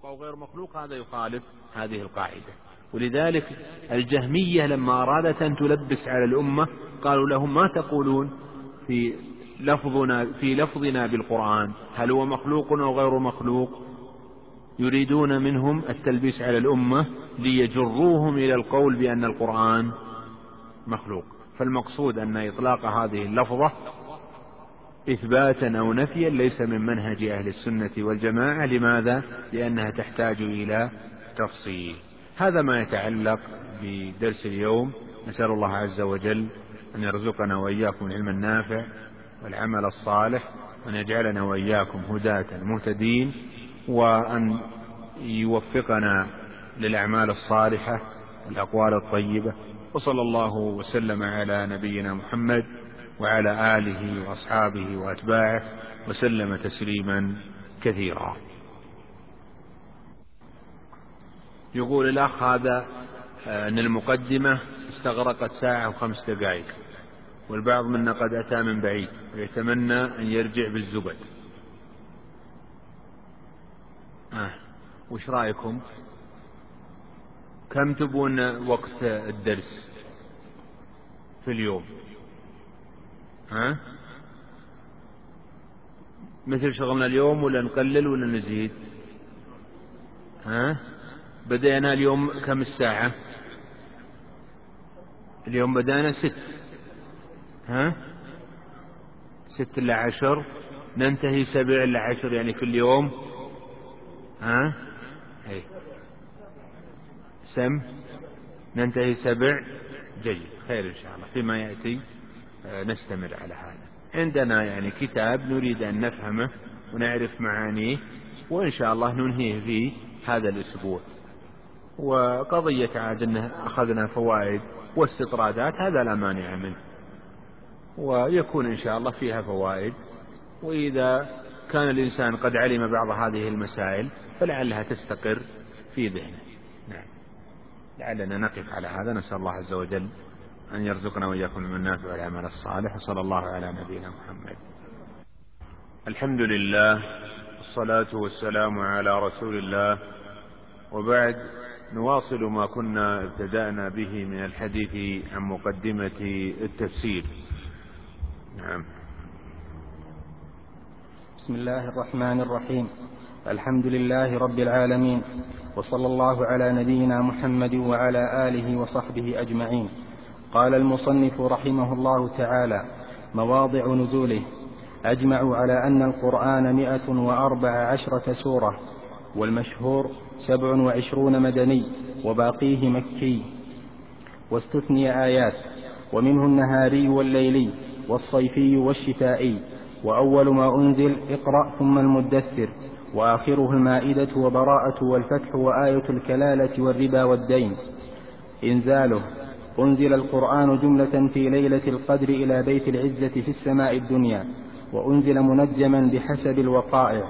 مخلوق أو غير مخلوق هذا يخالف هذه القاعدة. ولذلك الجهمية لما أرادت أن تلبس على الأمة قالوا لهم ما تقولون في لفظنا في لفظنا بالقرآن؟ هل هو مخلوق أو غير مخلوق؟ يريدون منهم التلبيس على الأمة ليجروهم إلى القول بأن القرآن مخلوق. فالمقصود أن إطلاق هذه اللفظة إثباتا أو نفيا ليس من منهج أهل السنة والجماعة. لماذا؟ لأنها تحتاج إلى تفصيل. هذا ما يتعلق بدرس اليوم. نسأل الله عز وجل أن يرزقنا وإياكم العلم النافع والعمل الصالح وأن يجعلنا وإياكم هداة مهتدين وأن يوفقنا للأعمال الصالحة والأقوال الطيبة. وصلى الله وسلم على نبينا محمد وعلى آله وأصحابه وأتباعه وسلم تسليما كثيرا. يقول الأخ هذا آه، أن المقدمة استغرقت ساعة وخمس دقائق والبعض منا قد أتى من بعيد ويتمنى أن يرجع بالزبد. آه. وش رأيكم؟ كم تبون وقت الدرس في اليوم؟ ها؟ مثل شغلنا اليوم ولا نقلل ولا نزيد؟ ها؟ بدأنا اليوم كم الساعة؟ اليوم بدأنا ست. ها؟ ست إلا عشر. ننتهي سبع إلا عشر يعني كل يوم. ها؟ أي سم؟ ننتهي سبع. جيد. خير إن شاء الله. فيما يأتي. نستمر على هذا. عندنا يعني كتاب نريد أن نفهمه ونعرف معانيه وإن شاء الله ننهيه في هذا الأسبوع. وقضية عاد أنه أخذنا فوائد واستطرادات هذا لا مانع منه. ويكون إن شاء الله فيها فوائد. وإذا كان الإنسان قد علم بعض هذه المسائل فلعلها تستقر في ذهنه. نعم. لعلنا نقف على هذا. نسأل الله عز وجل أن يرزقنا وإياكم من النافع والعمل الصالح وصلى الله على نبينا محمد. الحمد لله والصلاة والسلام على رسول الله. وبعد نواصل ما كنا ابتدأنا به من الحديث عن مقدمة التفسير. نعم. بسم الله الرحمن الرحيم. الحمد لله رب العالمين وصلى الله على نبينا محمد وعلى آله وصحبه أجمعين. قال المصنف رحمه الله تعالى مواضع نزوله. أجمعوا على أن القرآن مئة وأربع عشرة سورة والمشهور سبع وعشرون مدني وباقيه مكي. واستثني آيات ومنه النهاري والليلي والصيفي والشتائي. وأول ما أنزل اقرأ ثم المدثر. وآخره المائدة وبراءة والفتح وآية الكلالة والربا والدين. إنزاله. أنزل القرآن جملة في ليلة القدر إلى بيت العزة في السماء الدنيا وأنزل منجما بحسب الوقائع.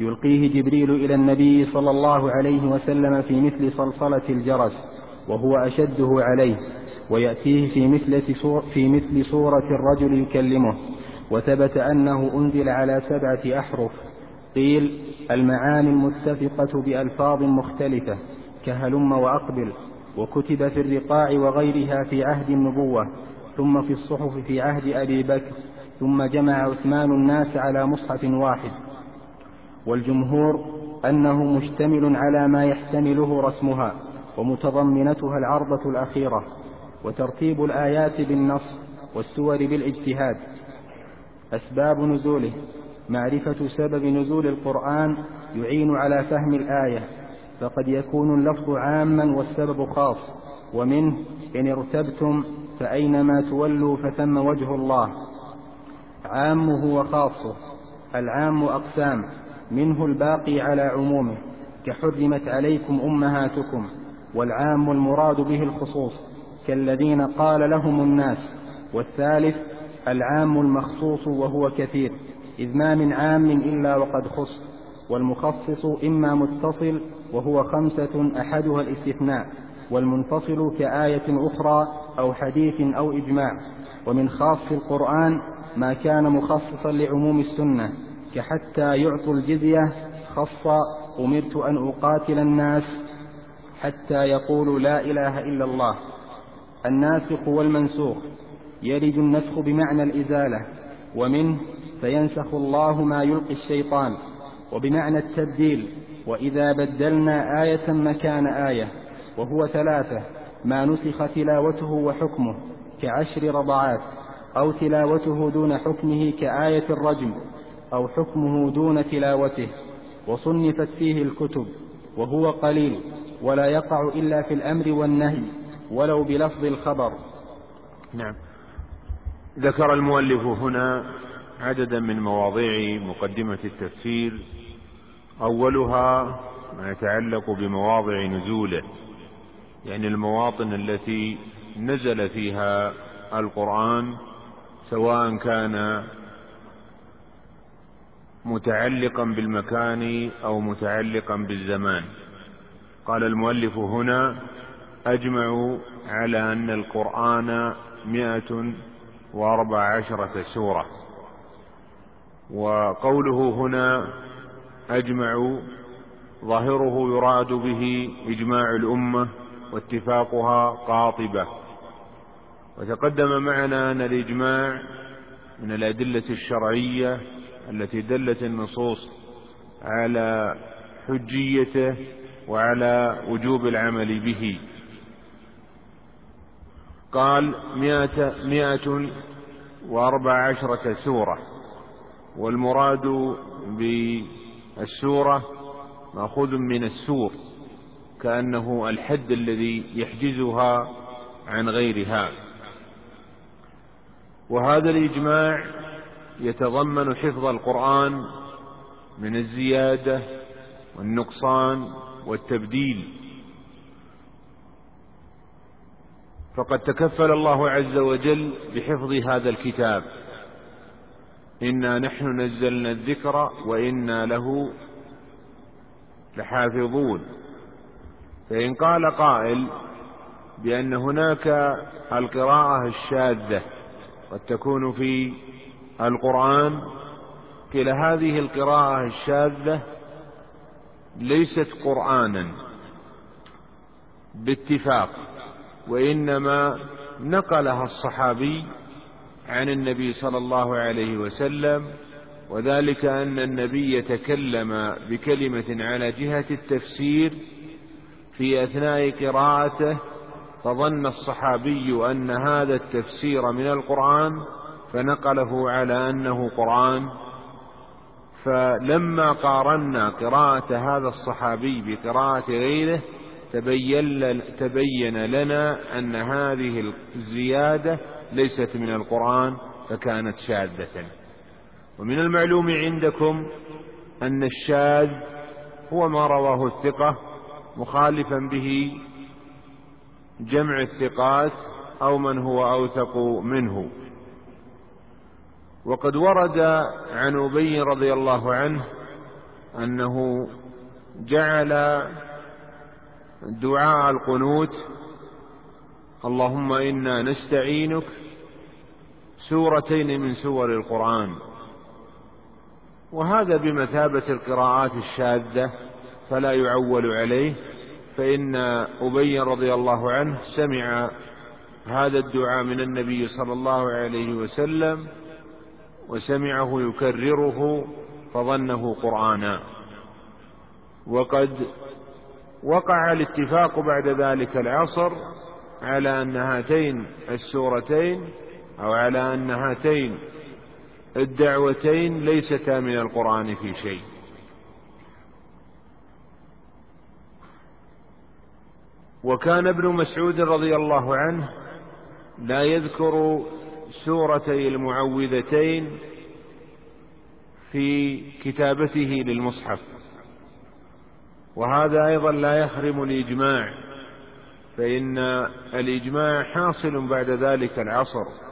يلقيه جبريل إلى النبي صلى الله عليه وسلم في مثل صلصلة الجرس وهو أشده عليه ويأتيه في مثل, في مثل صورة الرجل يكلمه وثبت أنه أنزل على سبعة أحرف. قيل المعاني المتفقة بألفاظ مختلفة كهلم وأقبل. وكتب في الرقاع وغيرها في عهد النبوة ثم في الصحف في عهد أبي بكر ثم جمع عثمان الناس على مصحف واحد. والجمهور أنه مشتمل على ما يحتمله رسمها ومتضمنتها العرضة الأخيرة وترتيب الآيات بالنص والسور بالاجتهاد. أسباب نزوله معرفة سبب نزول القرآن يعين على فهم الآية فقد يكون اللفظ عاما والسبب خاص ومنه إن ارتبتم فأينما تولوا فثم وجه الله. عامه وخاصه العام أقسام منه الباقي على عمومه كحرمت عليكم أمهاتكم والعام المراد به الخصوص كالذين قال لهم الناس. والثالث العام المخصوص وهو كثير إذ ما من عام إلا وقد خص. والمخصص إما متصل وهو خمسة أحدها الاستثناء والمنفصل كآية أخرى أو حديث أو إجماع. ومن خاص القرآن ما كان مخصصا لعموم السنة كحتى يعطوا الجزية خص أمرت أن أقاتل الناس حتى يقولوا لا إله إلا الله. الناسخ والمنسوخ يرد النسخ بمعنى الإزالة ومنه فينسخ الله ما يلقي الشيطان وبمعنى التبديل وإذا بدلنا آية مكان آية وهو ثلاثة ما نسخ تلاوته وحكمه كعشر رضعات أو تلاوته دون حكمه كآية الرجم أو حكمه دون تلاوته وصنفت فيه الكتب وهو قليل ولا يقع إلا في الأمر والنهي ولو بلفظ الخبر. نعم. ذكر المؤلف هنا عددا من مواضيع مقدمة التفسير أولها ما يتعلق بمواضع نزوله يعني المواطن التي نزل فيها القرآن سواء كان متعلقا بالمكان أو متعلقا بالزمان. قال المؤلف هنا أجمعوا على أن القرآن مئة وأربع عشرة سورة. وقوله هنا أجمعوا ظاهره يراد به إجماع الأمة واتفاقها قاطبة. وتقدم معنا أن الإجماع من الأدلة الشرعية التي دلت النصوص على حجيته وعلى وجوب العمل به. قال مئة, مئة وأربع عشرة سورة والمراد بالسورة مأخوذ من السور كأنه الحد الذي يحجزها عن غيرها. وهذا الإجماع يتضمن حفظ القرآن من الزيادة والنقصان والتبديل. فقد تكفل الله عز وجل بحفظ هذا الكتاب. إنا نحن نزلنا الذكر وإنا له لحافظون. فإن قال قائل بأن هناك القراءة الشاذة قد تكون في القرآن قيل هذه القراءة الشاذة ليست قرآنا باتفاق وإنما نقلها الصحابي عن النبي صلى الله عليه وسلم وذلك أن النبي تكلم بكلمة على جهة التفسير في أثناء قراءته فظن الصحابي أن هذا التفسير من القرآن فنقله على أنه قرآن. فلما قارنا قراءة هذا الصحابي بقراءة غيره تبين, لنا أن هذه الزيادة ليست من القرآن فكانت شاذة. ومن المعلوم عندكم أن الشاذ هو ما رواه الثقة مخالفا به جمع الثقات أو من هو أوثق منه. وقد ورد عن أبي رضي الله عنه أنه جعل دعاء القنوت اللهم إنا نستعينك سورتين من سور القرآن. وهذا بمثابة القراءات الشاذة فلا يعول عليه فإن أبي رضي الله عنه سمع هذا الدعاء من النبي صلى الله عليه وسلم وسمعه يكرره فظنه قرآنا. وقد وقع الاتفاق بعد ذلك العصر على أن هاتين السورتين أو على أن هاتين الدعوتين ليستا من القرآن في شيء. وكان ابن مسعود رضي الله عنه لا يذكر سورتي المعوذتين في كتابته للمصحف. وهذا أيضا لا يحرم الإجماع فإن الإجماع حاصل بعد ذلك العصر.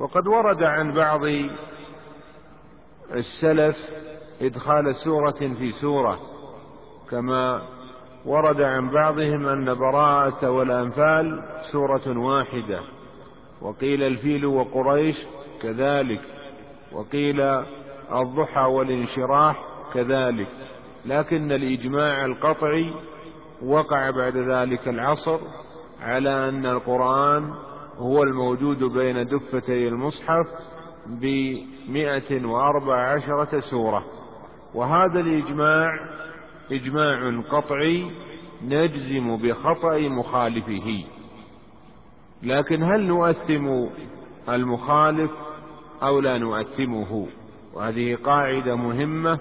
وقد ورد عن بعض السلف إدخال سورة في سورة كما ورد عن بعضهم أن براءة والأنفال سورة واحدة وقيل الفيل وقريش كذلك وقيل الضحى والانشراح كذلك لكن الإجماع القطعي وقع بعد ذلك العصر على أن القرآن هو الموجود بين دفتي المصحف بمئة وأربع عشرة سورة. وهذا الإجماع إجماع قطعي نجزم بخطأ مخالفه. لكن هل نؤثم المخالف أو لا نؤثمه؟ وهذه قاعدة مهمة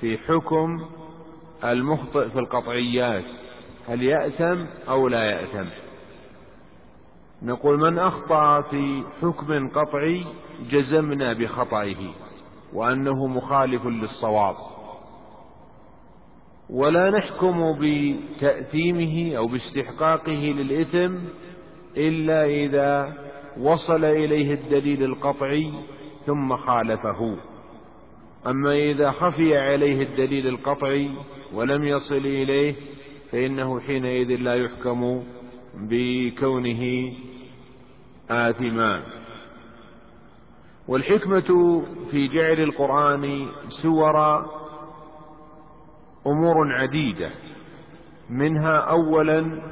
في حكم المخطئ في القطعيات. هل يأثم أو لا يأثم؟ نقول من أخطأ في حكم قطعي جزمنا بخطئه وأنه مخالف للصواب. ولا نحكم بتأثيمه أو باستحقاقه للإثم إلا إذا وصل إليه الدليل القطعي ثم خالفه. أما إذا خفي عليه الدليل القطعي ولم يصل إليه فإنه حينئذ لا يحكم بكونه آثما والحكمة في جعل القرآن سور أمور عديدة منها أولا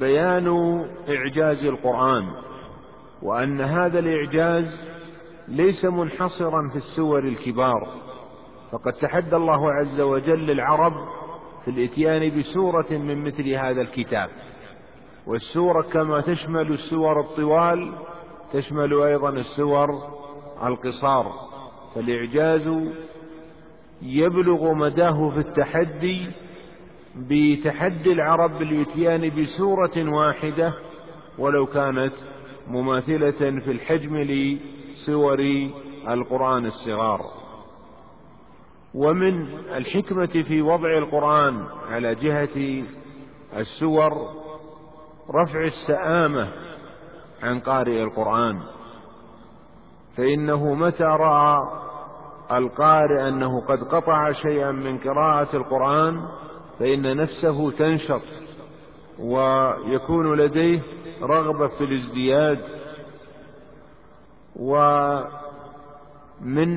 بيان إعجاز القرآن وأن هذا الإعجاز ليس منحصرا في السور الكبار. فقد تحدى الله عز وجل العرب في الإتيان بسورة من مثل هذا الكتاب. والسورة كما تشمل السور الطوال تشمل أيضا السور القصار. فالإعجاز يبلغ مداه في التحدي بتحدي العرب بالاتيان بسورة واحدة ولو كانت مماثلة في الحجم لسور القرآن الصغار. ومن الحكمة في وضع القرآن على جهة السور رفع السآمة عن قارئ القرآن. فإنه متى رأى القارئ أنه قد قطع شيئا من قراءة القرآن فإن نفسه تنشط ويكون لديه رغبة في الازدياد. ومن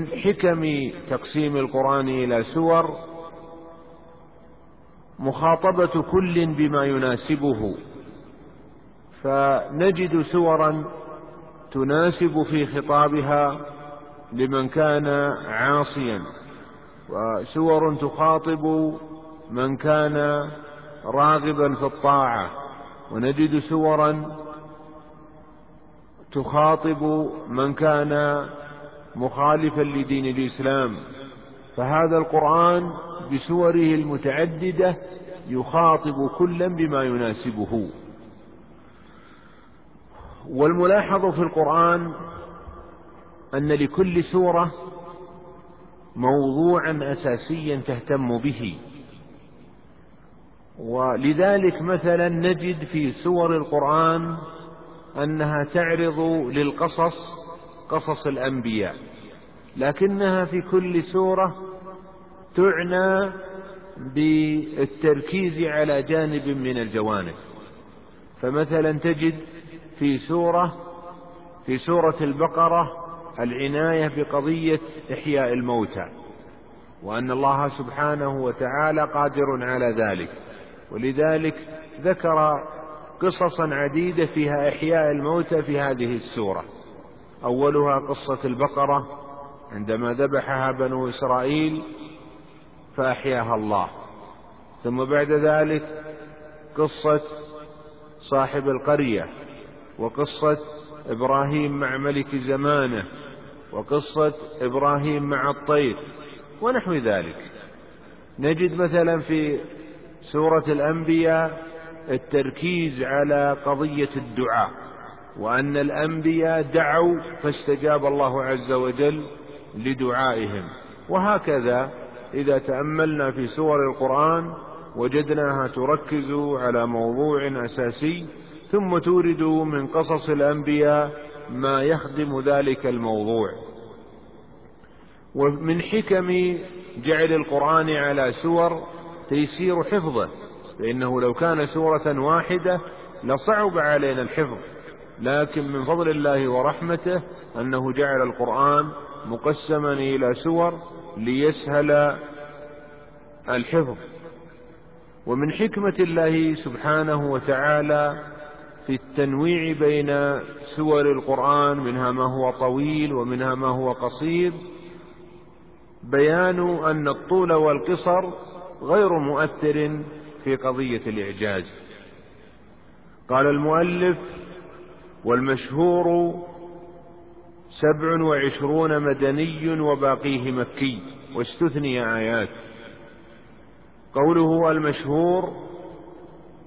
حكم تقسيم القرآن إلى سور مخاطبة كل بما يناسبه. فنجد سورا تناسب في خطابها لمن كان عاصيا وسور تخاطب من كان راغبا في الطاعة ونجد سورا تخاطب من كان مخالفا لدين الإسلام. فهذا القرآن بسوره المتعددة يخاطب كلا بما يناسبه. والملاحظ في القرآن أن لكل سورة موضوعا أساسيا تهتم به. ولذلك مثلا نجد في سور القرآن أنها تعرض للقصص قصص الأنبياء لكنها في كل سورة تعنى بالتركيز على جانب من الجوانب. فمثلا تجد في سورة في سورة البقرة العناية بقضية إحياء الموتى وأن الله سبحانه وتعالى قادر على ذلك. ولذلك ذكر قصصا عديدة فيها إحياء الموتى في هذه السورة. أولها قصة البقرة عندما ذبحها بنو إسرائيل فأحياها الله. ثم بعد ذلك قصة صاحب القرية. وقصة إبراهيم مع ملك زمانه وقصة إبراهيم مع الطير ونحو ذلك. نجد مثلا في سورة الأنبياء التركيز على قضية الدعاء وأن الأنبياء دعوا فاستجاب الله عز وجل لدعائهم. وهكذا إذا تأملنا في سور القرآن وجدناها تركز على موضوع أساسي ثم تورد من قصص الأنبياء ما يخدم ذلك الموضوع. ومن حكم جعل القرآن على سور تيسير حفظه فإنه لو كان سورة واحدة لصعب علينا الحفظ. لكن من فضل الله ورحمته أنه جعل القرآن مقسما إلى سور ليسهل الحفظ. ومن حكمة الله سبحانه وتعالى في التنويع بين سور القرآن منها ما هو طويل ومنها ما هو قصير. بيان أن الطول والقصر غير مؤثر في قضية الإعجاز. قال المؤلف والمشهور سبع وعشرون مدني وباقيه مكي واستثني آيات. قوله المشهور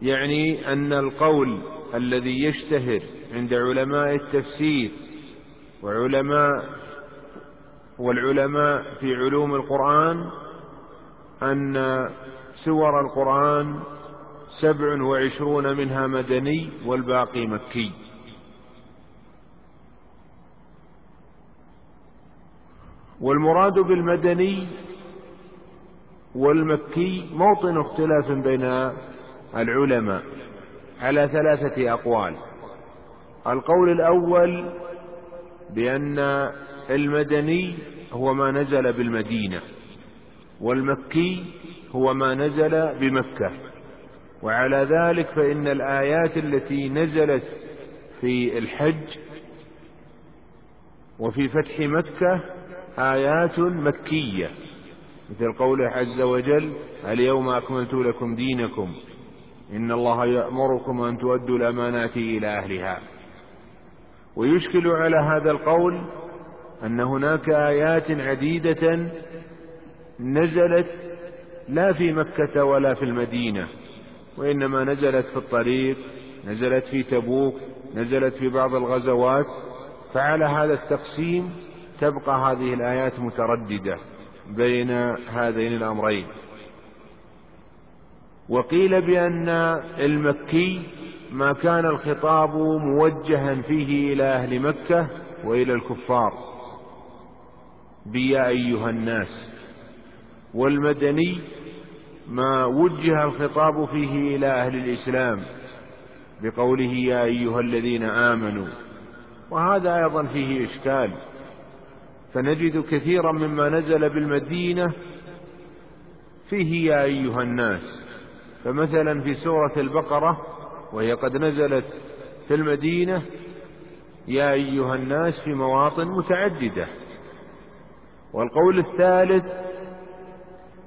يعني أن القول الذي يشتهر عند علماء التفسير وعلماء والعلماء في علوم القرآن أن سور القرآن سبع وعشرون منها مدني والباقي مكي. والمراد بالمدني والمكي موطن اختلاف بين العلماء. على ثلاثة أقوال. القول الأول بأن المدني هو ما نزل بالمدينة والمكي هو ما نزل بمكة. وعلى ذلك فإن الآيات التي نزلت في الحج وفي فتح مكة آيات مكية. مثل قوله عز وجل اليوم أكملت لكم دينكم. إن الله يأمركم أن تؤدوا الأمانات إلى أهلها. ويشكل على هذا القول أن هناك آيات عديدة نزلت لا في مكة ولا في المدينة وإنما نزلت في الطريق نزلت في تبوك نزلت في بعض الغزوات. فعلى هذا التقسيم تبقى هذه الآيات مترددة بين هذين الأمرين. وقيل بأن المكي ما كان الخطاب موجها فيه إلى أهل مكة وإلى الكفار. بيا أيها الناس والمدني ما وجه الخطاب فيه إلى أهل الإسلام بقوله يا أيها الذين آمنوا. وهذا أيضا فيه إشكال. فنجد كثيرا مما نزل بالمدينة فيه يا أيها الناس. فمثلا في سورة البقرة وهي قد نزلت في المدينة يا أيها الناس في مواطن متعددة. والقول الثالث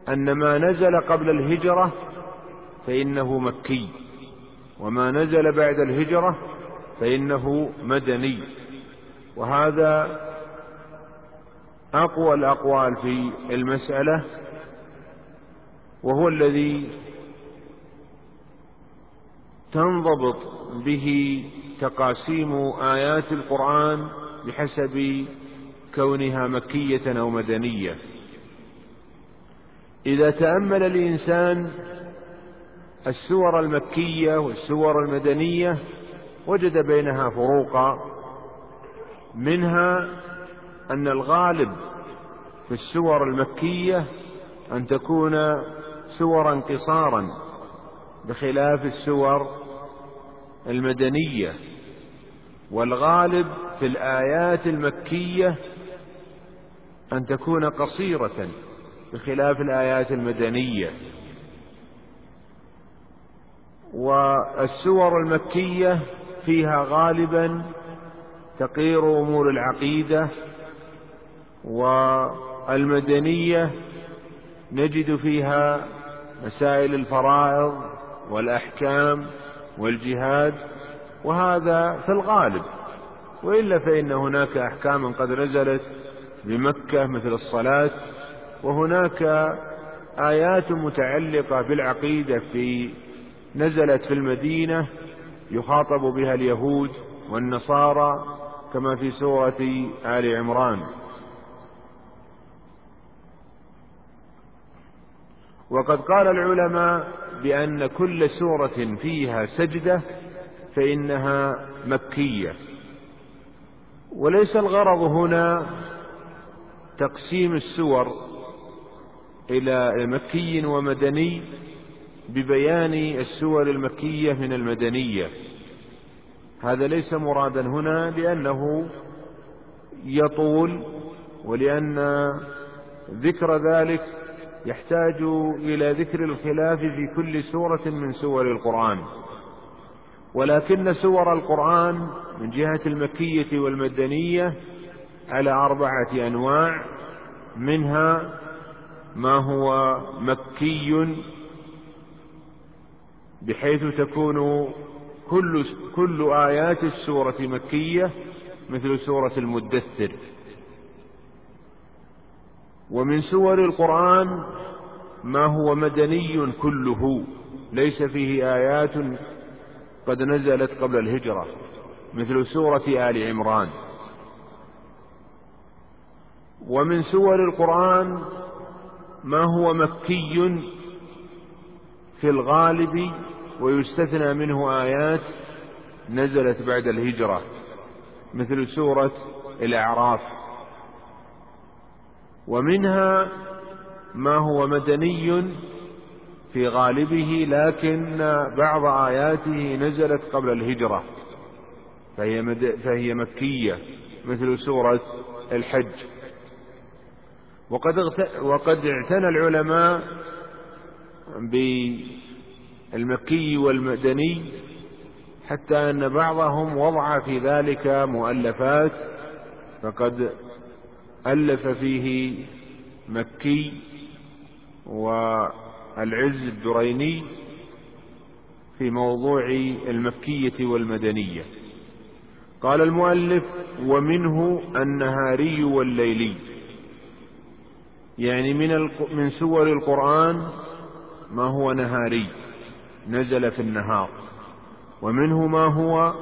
أن ما نزل قبل الهجرة فإنه مكي وما نزل بعد الهجرة فإنه مدني. وهذا أقوى الأقوال في المسألة وهو الذي تنضبط به تقاسيم آيات القرآن بحسب كونها مكية أو مدنية. إذا تأمل الإنسان السور المكية والسور المدنية وجد بينها فروقا. منها أن الغالب في السور المكية أن تكون سورا قصارا بخلاف السور المدنية والغالب في الآيات المكية أن تكون قصيرة بخلاف الآيات المدنية. والسور المكية فيها غالبا تقير أمور العقيدة والمدنية نجد فيها مسائل الفرائض والأحكام والجهاد وهذا في الغالب. وإلا فإن هناك أحكاما قد نزلت بمكة مثل الصلاة وهناك آيات متعلقة بالعقيدة في نزلت في المدينة يخاطب بها اليهود والنصارى كما في سورة آل عمران. وقد قال العلماء بأن كل سورة فيها سجدة فإنها مكية. وليس الغرض هنا تقسيم السور إلى مكي ومدني ببيان السور المكية من المدنية. هذا ليس مرادا هنا لأنه يطول ولأن ذكر ذلك يحتاج إلى ذكر الخلاف في كل سورة من سور القرآن. ولكن سور القرآن من جهة المكية والمدنية على أربعة أنواع منها ما هو مكي بحيث تكون كل كل آيات السورة مكية مثل سورة المدثر. ومن سور القرآن ما هو مدني كله. ليس فيه آيات قد نزلت قبل الهجرة مثل سورة آل عمران. ومن سور القرآن ما هو مكي في الغالب ويستثنى منه آيات نزلت بعد الهجرة مثل سورة الأعراف. ومنها ما هو مدني في غالبه لكن بعض آياته نزلت قبل الهجرة فهي, مد... فهي مكية مثل سورة الحج. وقد وقد اعتنى العلماء بالمكي والمدني حتى أن بعضهم وضع في ذلك مؤلفات فقد ألف فيه مكي والعز الدريني في موضوع المكية والمدنية. قال المؤلف ومنه النهاري والليلي. يعني من من سور القرآن ما هو نهاري نزل في النهار. ومنه ما هو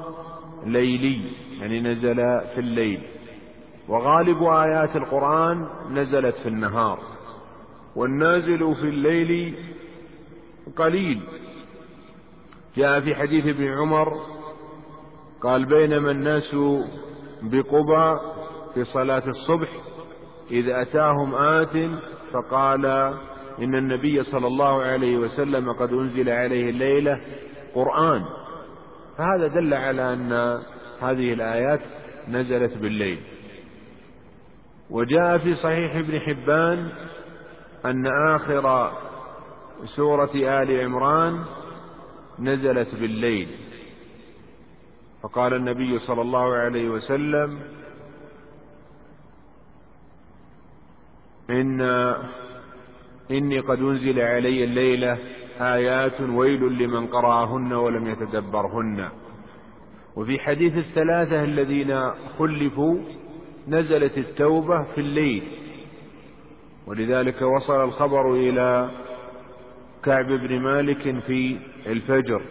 ليلي يعني نزل في الليل. وغالب آيات القرآن نزلت في النهار والنازل في الليل قليل. جاء في حديث ابن عمر قال بينما الناس بقبى في صلاة الصبح إذ أتاهم آت فقال إن النبي صلى الله عليه وسلم قد أنزل عليه الليلة قرآن. فهذا دل على أن هذه الآيات نزلت بالليل. وجاء في صحيح ابن حبان أن آخر سورة آل عمران نزلت بالليل. فقال النبي صلى الله عليه وسلم إن إني قد أنزل علي الليلة آيات ويل لمن قرأهن ولم يتدبرهن. وفي حديث الثلاثة الذين خلفوا نزلت التوبة في الليل. ولذلك وصل الخبر إلى كعب بن مالك في الفجر.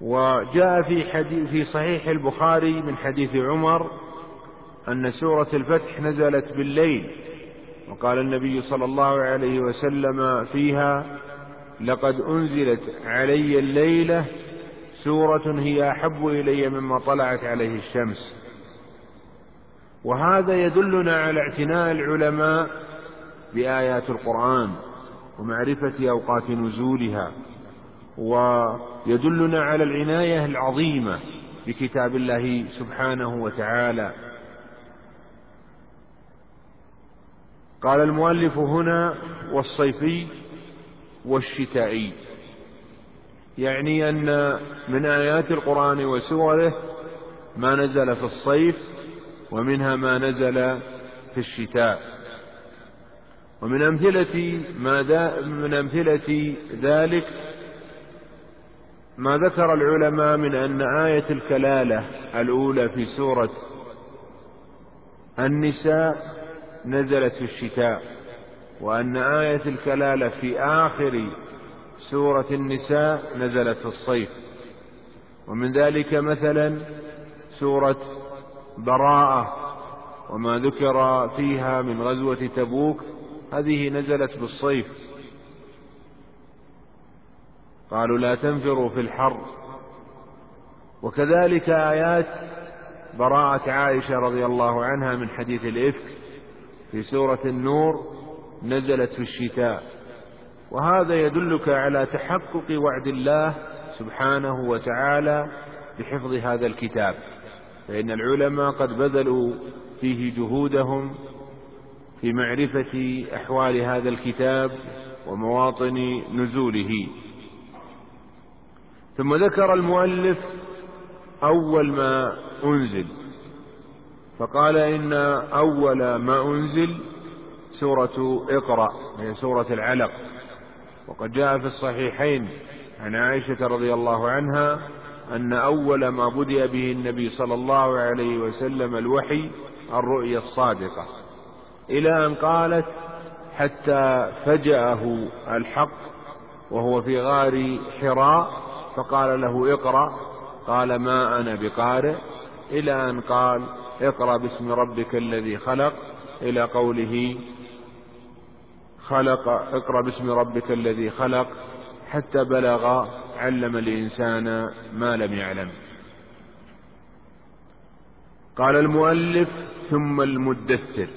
وجاء في حديث في صحيح البخاري من حديث عمر أن سورة الفتح نزلت بالليل. وقال النبي صلى الله عليه وسلم فيها لقد أنزلت علي الليلة سورة هي أحب إلي مما طلعت عليه الشمس. وهذا يدلنا على اعتناء العلماء بآيات القرآن ومعرفة أوقات نزولها ويدلنا على العناية العظيمة بكتاب الله سبحانه وتعالى. قال المؤلف هنا والصيفي والشتائي يعني أن من آيات القرآن وسوره ما نزل في الصيف ومنها ما نزل في الشتاء. ومن أمثلة ما من أمثلة ذلك ما ذكر العلماء من أن آية الكلالة الأولى في سورة النساء نزلت في الشتاء وأن آية الكلالة في آخر سورة النساء نزلت في الصيف. ومن ذلك مثلا سورة براءة وما ذكر فيها من غزوة تبوك هذه نزلت بالصيف. قالوا لا تنفروا في الحر. وكذلك آيات براءة عائشة رضي الله عنها من حديث الإفك في سورة النور نزلت في الشتاء. وهذا يدلك على تحقق وعد الله سبحانه وتعالى بحفظ هذا الكتاب. فإن العلماء قد بذلوا فيه جهودهم في معرفة أحوال هذا الكتاب ومواطن نزوله. ثم ذكر المؤلف أول ما أنزل فقال إن أول ما أنزل سورة اقرأ هي سورة العلق. وقد جاء في الصحيحين عن عائشة رضي الله عنها أن أول ما بدأ به النبي صلى الله عليه وسلم الوحي الرؤيا الصادقة إلى أن قالت حتى فجأه الحق وهو في غار حراء فقال له اقرأ قال ما أنا بقارئ إلى أن قال اقرأ باسم ربك الذي خلق إلى قوله خلق اقرأ باسم ربك الذي خلق حتى بلغ علم الإنسان ما لم يعلم. قال المؤلف ثم المدثر.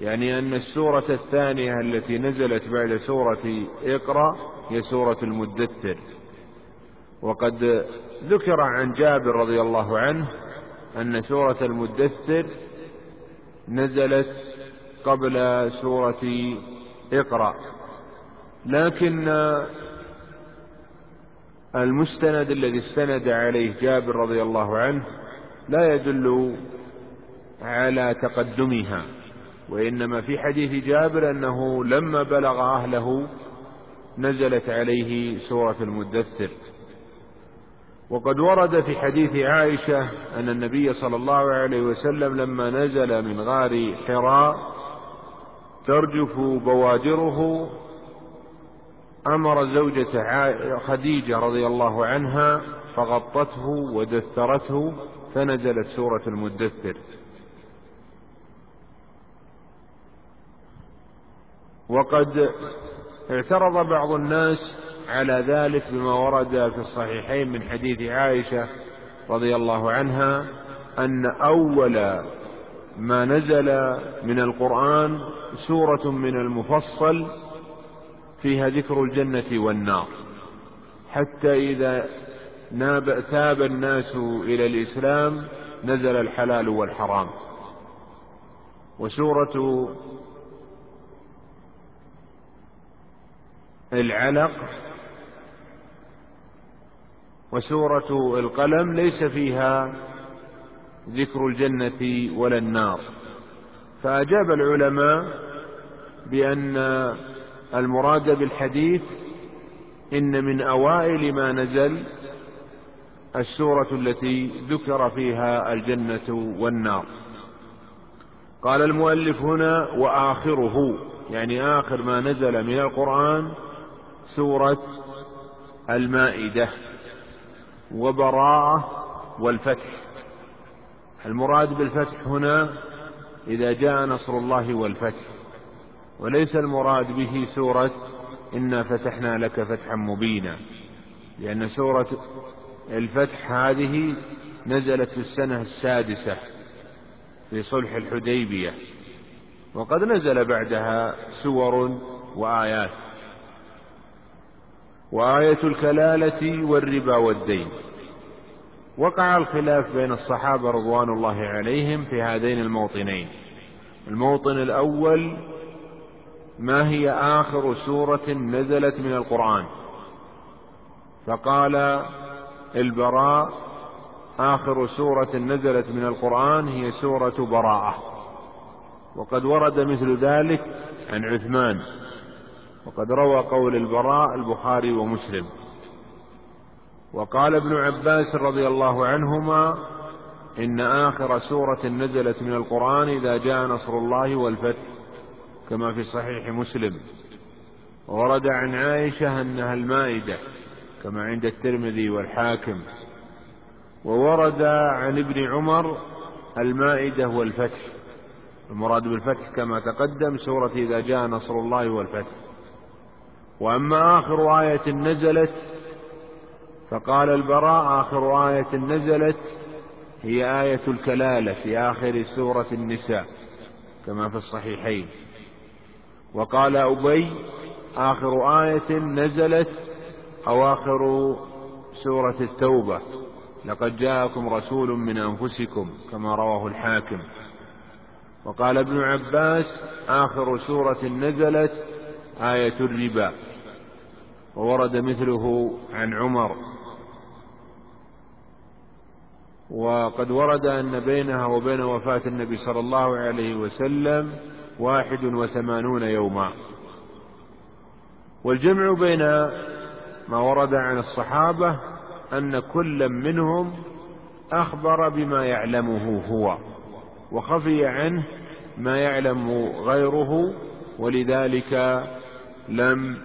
يعني أن السورة الثانية التي نزلت بعد سورة اقرأ هي سورة المدثر. وقد ذكر عن جابر رضي الله عنه أن سورة المدثر نزلت قبل سورة اقرأ. لكن المستند الذي استند عليه جابر رضي الله عنه لا يدل على تقدمها وإنما في حديث جابر أنه لما بلغ أهله نزلت عليه سورة المدثر. وقد ورد في حديث عائشة أن النبي صلى الله عليه وسلم لما نزل من غار حراء ترجف بوادره أمر زوجة خديجة رضي الله عنها فغطته ودثرته فنزلت سورة المدثر. وقد اعترض بعض الناس على ذلك بما ورد في الصحيحين من حديث عائشة رضي الله عنها أن أول ما نزل من القرآن سورة من المفصل فيها ذكر الجنة والنار. حتى إذا ناب تاب الناس إلى الإسلام نزل الحلال والحرام. وسورة العلق وسورة القلم ليس فيها ذكر الجنة ولا النار. فأجاب العلماء بأن المراد بالحديث إن من أوائل ما نزل السورة التي ذكر فيها الجنة والنار. قال المؤلف هنا وآخره يعني آخر ما نزل من القرآن سورة المائدة وبراءة والفتح. المراد بالفتح هنا إذا جاء نصر الله والفتح. وليس المراد به سورة إنا فتحنا لك فتحا مبينا لأن سورة الفتح هذه نزلت في السنة السادسة في صلح الحديبية وقد نزل بعدها سور وآيات وآية الكلالة والربا والدين. وقع الخلاف بين الصحابة رضوان الله عليهم في هذين الموطنين الموطن الأول ما هي آخر سورة نزلت من القرآن؟ فقال البراء آخر سورة نزلت من القرآن هي سورة براءة. وقد ورد مثل ذلك عن عثمان. وقد روى قول البراء البخاري ومسلم. وقال ابن عباس رضي الله عنهما إن آخر سورة نزلت من القرآن إذا جاء نصر الله والفتح. كما في صحيح مسلم. ورد عن عائشة أنها المائدة كما عند الترمذي والحاكم. وورد عن ابن عمر المائدة والفتح. المراد بالفتح كما تقدم سورة إذا جاء نصر الله والفتح. وأما آخر آية نزلت فقال البراء آخر آية نزلت هي آية الكلالة في آخر سورة النساء كما في الصحيحين. وقال أبي آخر آية نزلت أواخر سورة التوبة. لقد جاءكم رسول من أنفسكم كما رواه الحاكم. وقال ابن عباس آخر سورة نزلت آية الربا. وورد مثله عن عمر. وقد ورد أن بينها وبين وفاة النبي صلى الله عليه وسلم واحد وثمانون يوما. والجمع بين ما ورد عن الصحابة أن كل منهم أخبر بما يعلمه هو وخفي عنه ما يعلم غيره ولذلك لم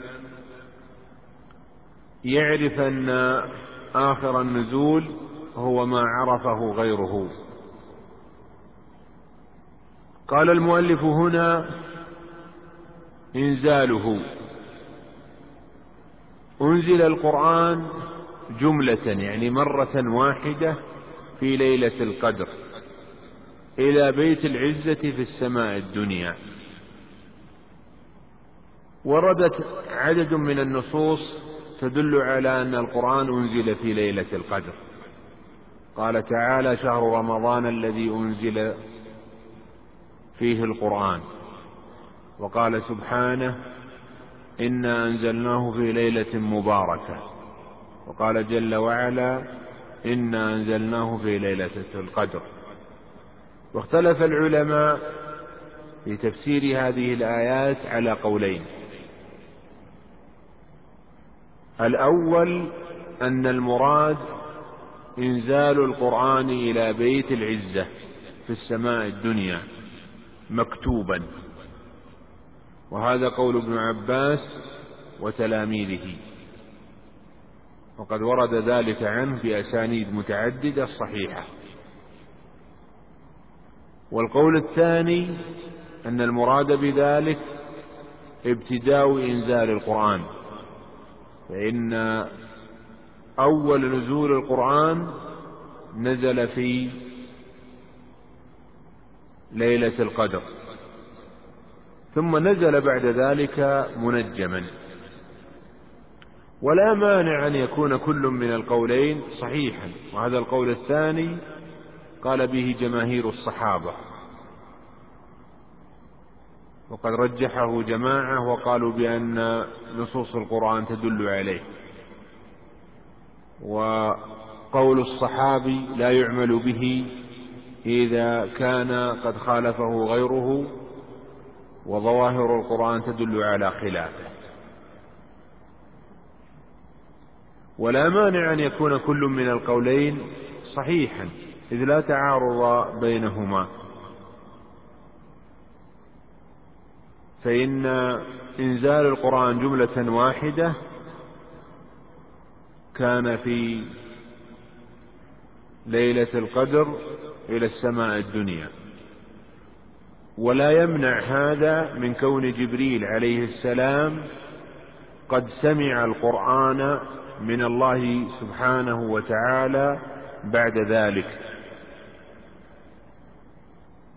يعرف أن آخر النزول هو ما عرفه غيره. قال المؤلف هنا إنزاله. أنزل القرآن جملة يعني مرة واحدة في ليلة القدر إلى بيت العزة في السماء الدنيا. وردت عدد من النصوص تدل على أن القرآن أنزل في ليلة القدر. قال تعالى شهر رمضان الذي أنزل فيه القرآن. وقال سبحانه إنا أنزلناه في ليلة مباركة. وقال جل وعلا إنا أنزلناه في ليلة القدر. واختلف العلماء في تفسير هذه الآيات على قولين. الأول أن المراد إنزال القرآن إلى بيت العزة في السماء الدنيا. مكتوبا. وهذا قول ابن عباس وتلاميذه. وقد ورد ذلك عنه بأسانيد متعددة صحيحة. والقول الثاني أن المراد بذلك ابتداء إنزال القرآن. فإن أول نزول القرآن نزل في ليلة القدر. ثم نزل بعد ذلك منجما. ولا مانع أن يكون كل من القولين صحيحا. وهذا القول الثاني قال به جماهير الصحابة. وقد رجحه جماعة وقالوا بأن نصوص القرآن تدل عليه. وقول الصحابي لا يعمل به إذا كان قد خالفه غيره وظواهر القرآن تدل على خلافه. ولا مانع أن يكون كل من القولين صحيحا إذ لا تعارض بينهما. فإن إنزال القرآن جملة واحدة كان في ليلة القدر إلى السماء الدنيا. ولا يمنع هذا من كون جبريل عليه السلام قد سمع القرآن من الله سبحانه وتعالى بعد ذلك.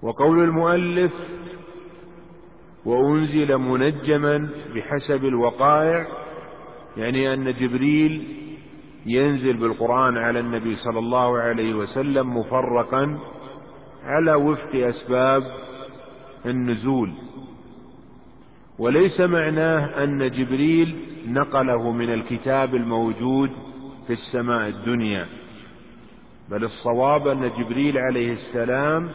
وقول المؤلف وأنزل منجما بحسب الوقائع يعني أن جبريل ينزل بالقرآن على النبي صلى الله عليه وسلم مفرقا على وفق أسباب النزول. وليس معناه أن جبريل نقله من الكتاب الموجود في السماء الدنيا بل الصواب أن جبريل عليه السلام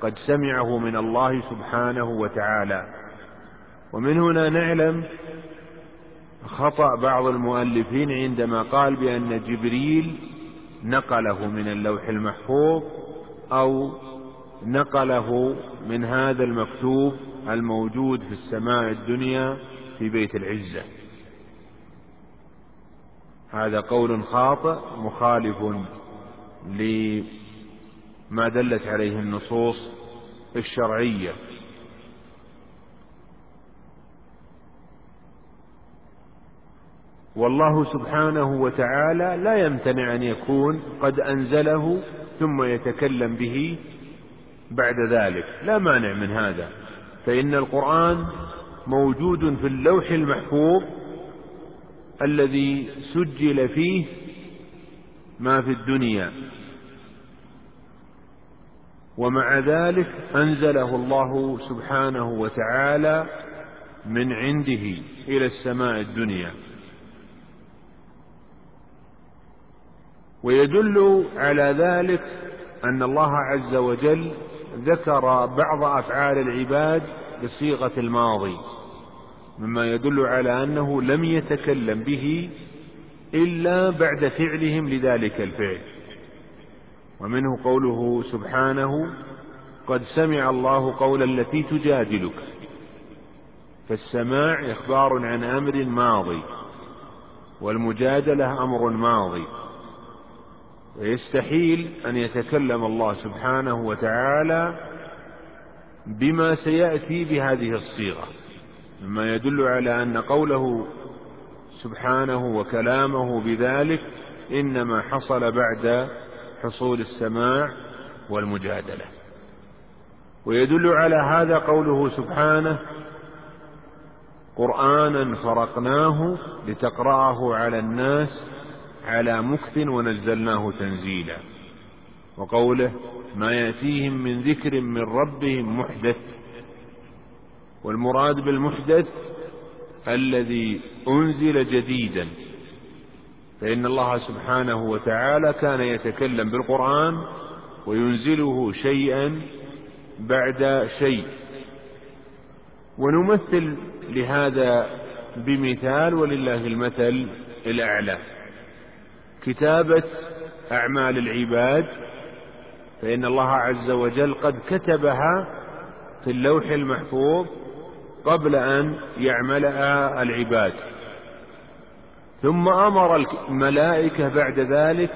قد سمعه من الله سبحانه وتعالى. ومن هنا نعلم خطأ بعض المؤلفين عندما قال بأن جبريل نقله من اللوح المحفوظ أو نقله من هذا المكتوب الموجود في السماء الدنيا في بيت العزة. هذا قول خاطئ مخالف لما دلت عليه النصوص الشرعية. والله سبحانه وتعالى لا يمتنع أن يكون قد أنزله ثم يتكلم به بعد ذلك. لا مانع من هذا. فإن القرآن موجود في اللوح المحفوظ الذي سجل فيه ما في الدنيا. ومع ذلك أنزله الله سبحانه وتعالى من عنده إلى السماء الدنيا. ويدل على ذلك أن الله عز وجل ذكر بعض أفعال العباد بصيغة الماضي مما يدل على أنه لم يتكلم به إلا بعد فعلهم لذلك الفعل. ومنه قوله سبحانه قد سمع الله قول التي تجادلك فالسماع إخبار عن أمر ماضي والمجادلة أمر ماضي. ويستحيل أن يتكلم الله سبحانه وتعالى بما سيأتي بهذه الصيغة. مما يدل على أن قوله سبحانه وكلامه بذلك إنما حصل بعد حصول السماع والمجادلة. ويدل على هذا قوله سبحانه قرآنا فرقناه لتقرأه على الناس على مكث ونزلناه تنزيلا. وقوله ما يأتيهم من ذكر من ربهم محدث. والمراد بالمحدث الذي أنزل جديدا. فإن الله سبحانه وتعالى كان يتكلم بالقرآن وينزله شيئا بعد شيء. ونمثل لهذا بمثال ولله المثل الأعلى. كتابة أعمال العباد فإن الله عز وجل قد كتبها في اللوح المحفوظ قبل أن يعملها العباد. ثم أمر الملائكة بعد ذلك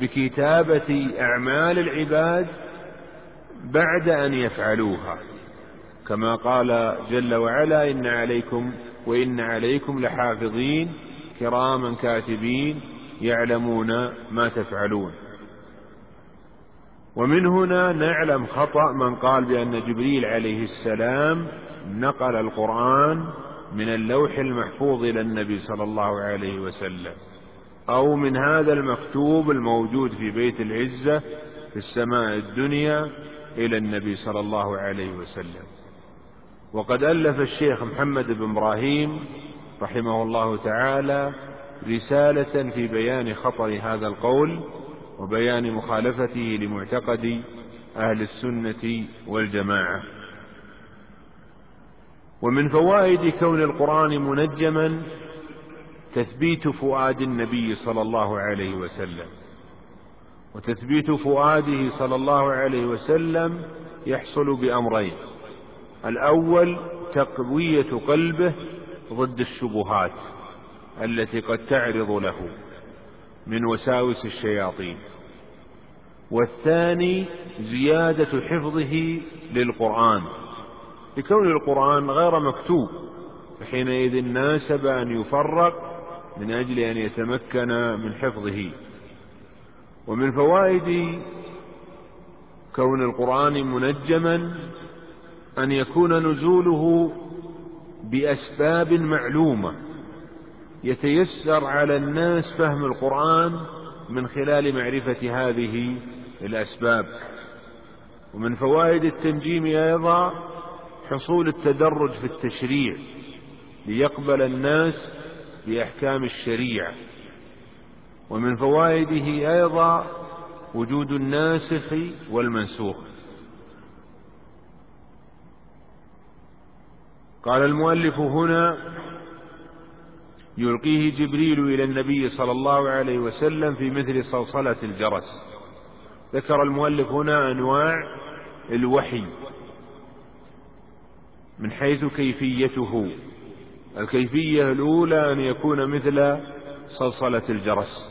بكتابة أعمال العباد بعد أن يفعلوها. كما قال جل وعلا إن عليكم وإن عليكم لحافظين كراما كاتبين يعلمون ما تفعلون. ومن هنا نعلم خطأ من قال بأن جبريل عليه السلام نقل القرآن من اللوح المحفوظ إلى النبي صلى الله عليه وسلم أو من هذا المكتوب الموجود في بيت العزة في السماء الدنيا إلى النبي صلى الله عليه وسلم. وقد ألف الشيخ محمد بن إبراهيم رحمه الله تعالى رسالة في بيان خطر هذا القول وبيان مخالفته لمعتقد أهل السنة والجماعة. ومن فوائد كون القرآن منجما تثبيت فؤاد النبي صلى الله عليه وسلم. وتثبيت فؤاده صلى الله عليه وسلم يحصل بأمرين. الأول تقوية قلبه ضد الشبهات. التي قد تعرض له من وساوس الشياطين. والثاني زيادة حفظه للقرآن. لكون القرآن غير مكتوب فحينئذ ناسب أن يفرق من أجل أن يتمكن من حفظه. ومن فوائد كون القرآن منجما أن يكون نزوله بأسباب معلومة. يتيسر على الناس فهم القرآن من خلال معرفة هذه الأسباب. ومن فوائد التنجيم أيضا حصول التدرج في التشريع ليقبل الناس بأحكام الشريعة. ومن فوائده أيضا وجود الناسخ والمنسوخ. قال المؤلف هنا يلقيه جبريل إلى النبي صلى الله عليه وسلم في مثل صلصلة الجرس. ذكر المؤلف هنا أنواع الوحي من حيث كيفيته. الكيفية الأولى أن يكون مثل صلصلة الجرس.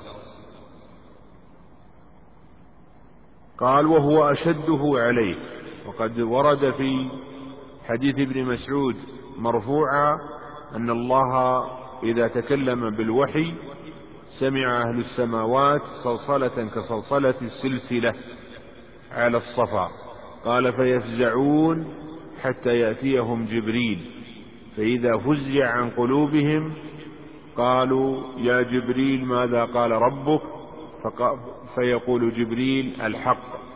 قال وهو أشده عليه. وقد ورد في حديث ابن مسعود مرفوعا أن الله إذا تكلم بالوحي سمع أهل السماوات صلصلة كصلصلة السلسلة على الصفا. قال فيفزعون حتى يأتيهم جبريل. فإذا فزع عن قلوبهم قالوا يا جبريل ماذا قال ربك؟ فيقول جبريل الحق.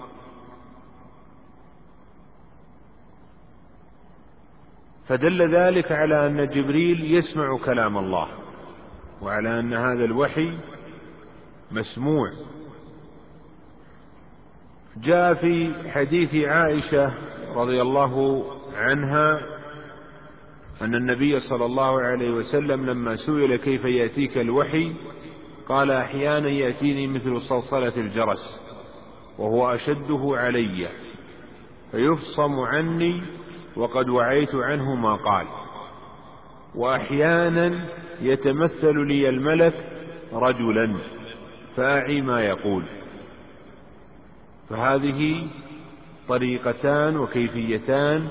فدل ذلك على أن جبريل يسمع كلام الله وعلى أن هذا الوحي مسموع. جاء في حديث عائشة رضي الله عنها أن النبي صلى الله عليه وسلم لما سئل كيف يأتيك الوحي قال أحيانا يأتيني مثل صلصلة الجرس وهو أشده علي فيفصم عني وقد وعيت عنه ما قال. وأحيانا يتمثل لي الملك رجلا فأعي ما يقول. فهذه طريقتان وكيفيتان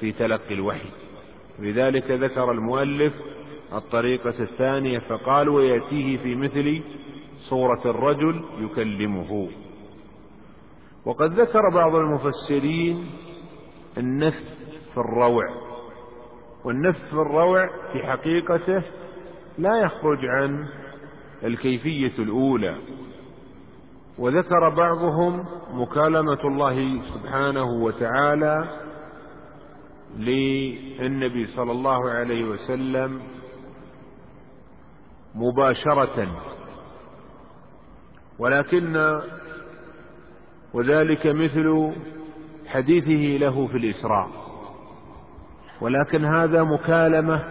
في تلقي الوحي. لذلك ذكر المؤلف الطريقة الثانية فقال ويأتيه في مثل صورة الرجل يكلمه. وقد ذكر بعض المفسرين النفث في الروع. والنفث في الروع في حقيقته لا يخرج عن الكيفية الأولى. وذكر بعضهم مكالمة الله سبحانه وتعالى للنبي صلى الله عليه وسلم مباشرة. ولكن وذلك مثل حديثه له في الإسراء. ولكن هذا مكالمة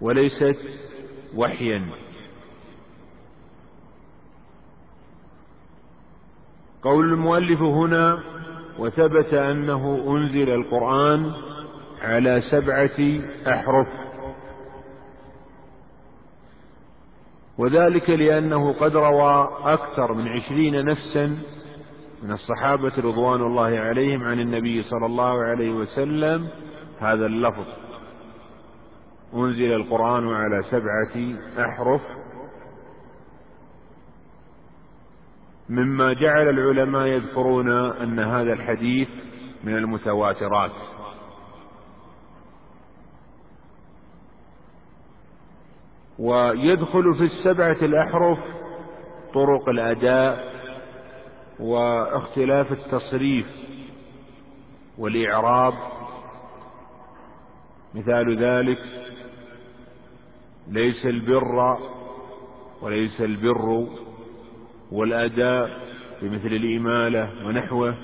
وليست وحيا. قول المؤلف هنا وثبت أنه أنزل القرآن على سبعة أحرف. وذلك لأنه قد روى أكثر من عشرين نفسا من الصحابة رضوان الله عليهم عن النبي صلى الله عليه وسلم هذا اللفظ. أنزل القرآن على سبعة أحرف. مما جعل العلماء يذكرون أن هذا الحديث من المتواترات. ويدخل في السبعة الأحرف طرق الأداء واختلاف التصريف والإعراب مثال ذلك ليس البر وليس البر والأداء بمثل الإمالة ونحوه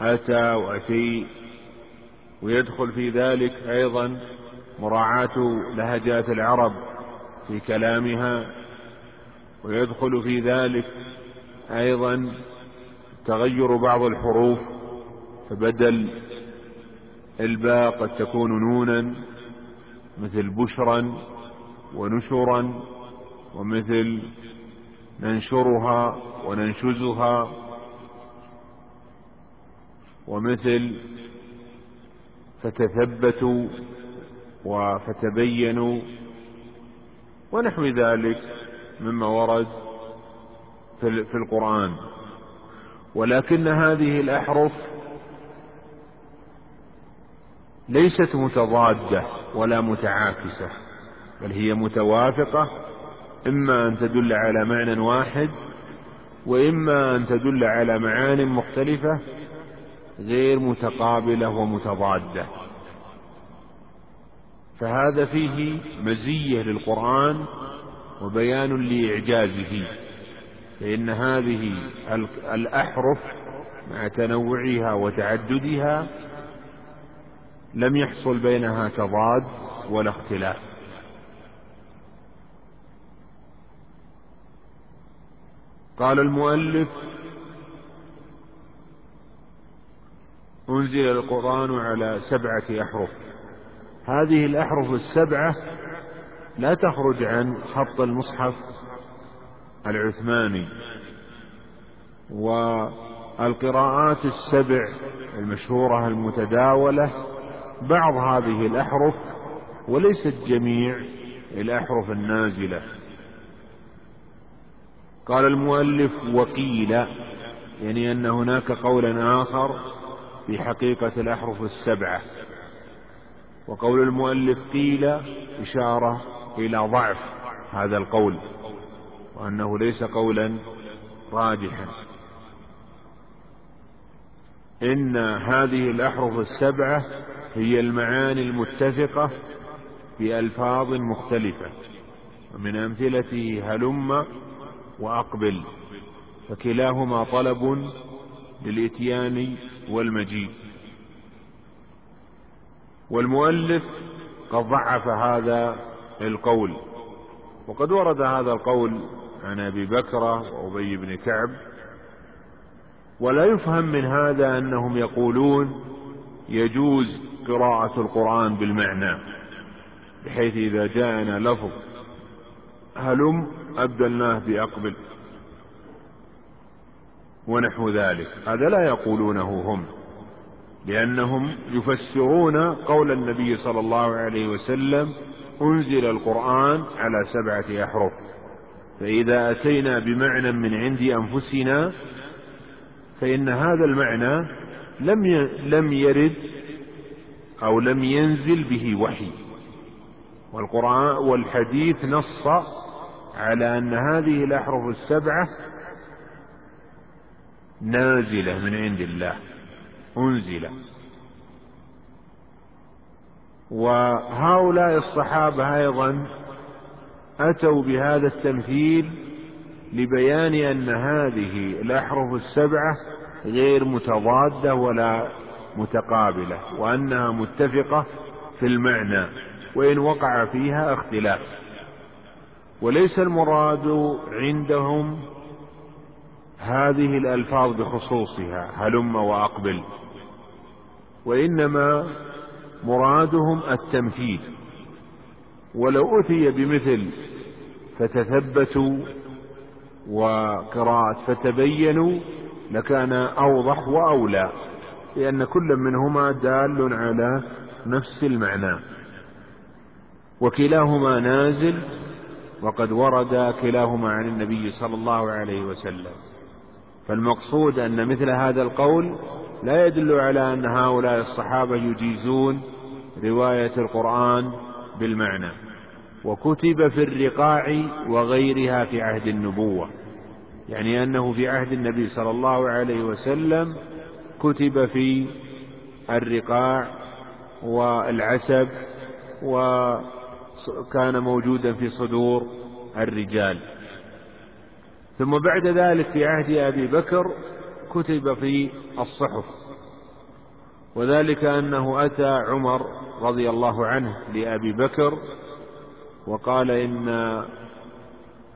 أتى وأتي ويدخل في ذلك أيضا مراعاة لهجات العرب في كلامها ويدخل في ذلك أيضا تغير بعض الحروف فبدل الباء قد تكون نونا مثل بشرا ونشرا ومثل ننشرها وننشزها ومثل فتثبتوا وفتبينوا ونحو ذلك. مما ورد في القرآن. ولكن هذه الأحرف ليست متضادة ولا متعاكسة بل هي متوافقة. إما أن تدل على معنى واحد وإما أن تدل على معان مختلفة غير متقابلة ومتضادة. فهذا فيه مزية للقرآن وبيان لإعجازه فإن هذه الأحرف مع تنوعها وتعددها لم يحصل بينها تضاد ولا اختلاف. قال المؤلف أنزل القرآن على سبعة أحرف. هذه الأحرف السبعة لا تخرج عن خط المصحف العثماني والقراءات السبع المشهورة المتداولة بعض هذه الأحرف وليست جميع الأحرف النازلة. قال المؤلف وقيل يعني أن هناك قولا آخر في حقيقة الأحرف السبعة. وقول المؤلف قيل إشارة إلى ضعف هذا القول وأنه ليس قولا راجحا. إن هذه الأحرف السبعة هي المعاني المتفقة بألفاظ مختلفة ومن أمثلته هلم وأقبل فكلاهما طلب للإتيان والمجيء. والمؤلف قد ضعف هذا القول. وقد ورد هذا القول عن أبي بكرة وأبي بن كعب. ولا يفهم من هذا أنهم يقولون يجوز قراءة القرآن بالمعنى بحيث إذا جاءنا لفظ هلم أبدلناه بأقبل ونحو ذلك. هذا لا يقولونه هم. لأنهم يفسرون قول النبي صلى الله عليه وسلم أنزل القرآن على سبعة أحرف. فإذا أتينا بمعنى من عند أنفسنا فإن هذا المعنى لم لم يرد أو لم ينزل به وحي. والقرآن والحديث نص على أن هذه الأحرف السبعة نازلة من عند الله. أنزل. وهؤلاء الصحابة أيضا أتوا بهذا التمثيل لبيان أن هذه الأحرف السبعة غير متضادة ولا متقابلة وأنها متفقة في المعنى وإن وقع فيها اختلاف. وليس المراد عندهم هذه الألفاظ بخصوصها هلم وأقبل. وإنما مرادهم التمثيل. ولو أتي بمثل فتثبتوا وقراءة فتبينوا لكان أوضح وأولى لأن كل منهما دال على نفس المعنى. وكلاهما نازل وقد ورد كلاهما عن النبي صلى الله عليه وسلم. فالمقصود أن مثل هذا القول لا يدل على أن هؤلاء الصحابة يجيزون رواية القرآن بالمعنى وكتب في الرقاع وغيرها في عهد النبوة يعني أنه في عهد النبي صلى الله عليه وسلم كتب في الرقاع والعسب وكان موجودا في صدور الرجال. ثم بعد ذلك في عهد أبي بكر كتب في الصحف. وذلك أنه أتى عمر رضي الله عنه لأبي بكر وقال إن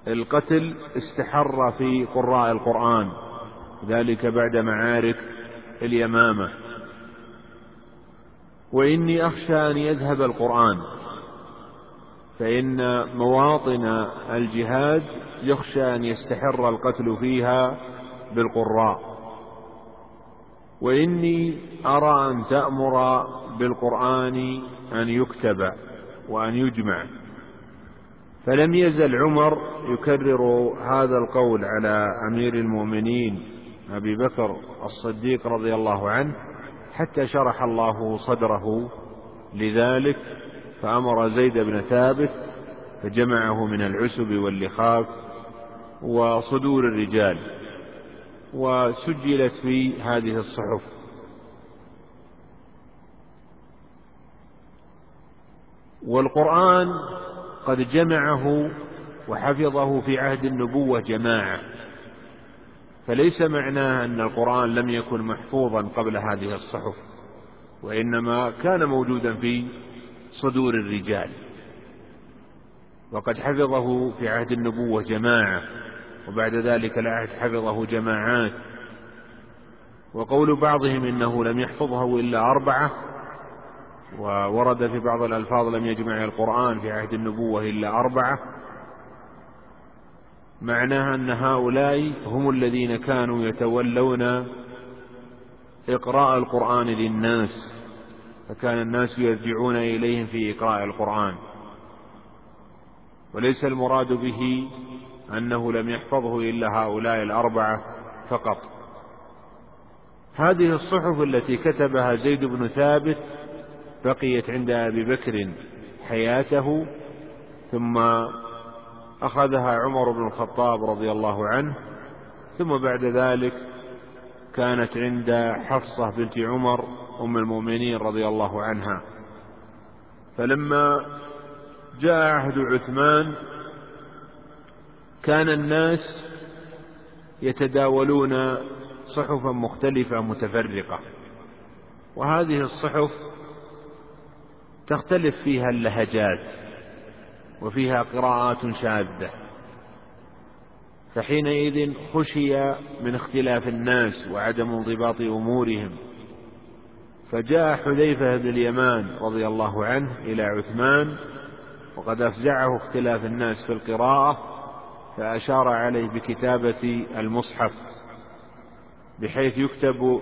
القتل استحر في قراء القرآن ذلك بعد معارك اليمامة. وإني أخشى أن يذهب القرآن فإن مواطن الجهاد يخشى أن يستحر القتل فيها بالقراء. وإني أرى أن تأمر بالقرآن أن يكتب وأن يجمع. فلم يزل عمر يكرر هذا القول على أمير المؤمنين أبي بكر الصديق رضي الله عنه حتى شرح الله صدره. لذلك فأمر زيد بن ثابت فجمعه من العسب واللخاف وصدور الرجال. وسجلت في هذه الصحف. والقرآن قد جمعه وحفظه في عهد النبوة جماعة. فليس معناه أن القرآن لم يكن محفوظا قبل هذه الصحف وإنما كان موجودا في صدور الرجال. وقد حفظه في عهد النبوة جماعة. وبعد ذلك العهد حفظه جماعات. وقول بعضهم إنه لم يحفظه إلا أربعة وورد في بعض الألفاظ لم يجمع القرآن في عهد النبوة إلا أربعة. معناها أن هؤلاء هم الذين كانوا يتولون إقراء القرآن للناس فكان الناس يرجعون إليهم في إقراء القرآن. وليس المراد به أنه لم يحفظه إلا هؤلاء الأربعة فقط. هذه الصحف التي كتبها زيد بن ثابت بقيت عند أبي بكر حياته ثم أخذها عمر بن الخطاب رضي الله عنه ثم بعد ذلك كانت عند حفصة بنت عمر أم المؤمنين رضي الله عنها. فلما جاء عهد عثمان كان الناس يتداولون صحفا مختلفة متفرقة. وهذه الصحف تختلف فيها اللهجات وفيها قراءات شاذة. فحينئذ خشي من اختلاف الناس وعدم انضباط أمورهم. فجاء حذيفة بن اليمان رضي الله عنه إلى عثمان وقد أفزعه اختلاف الناس في القراءة فأشار عليه بكتابة المصحف بحيث يكتب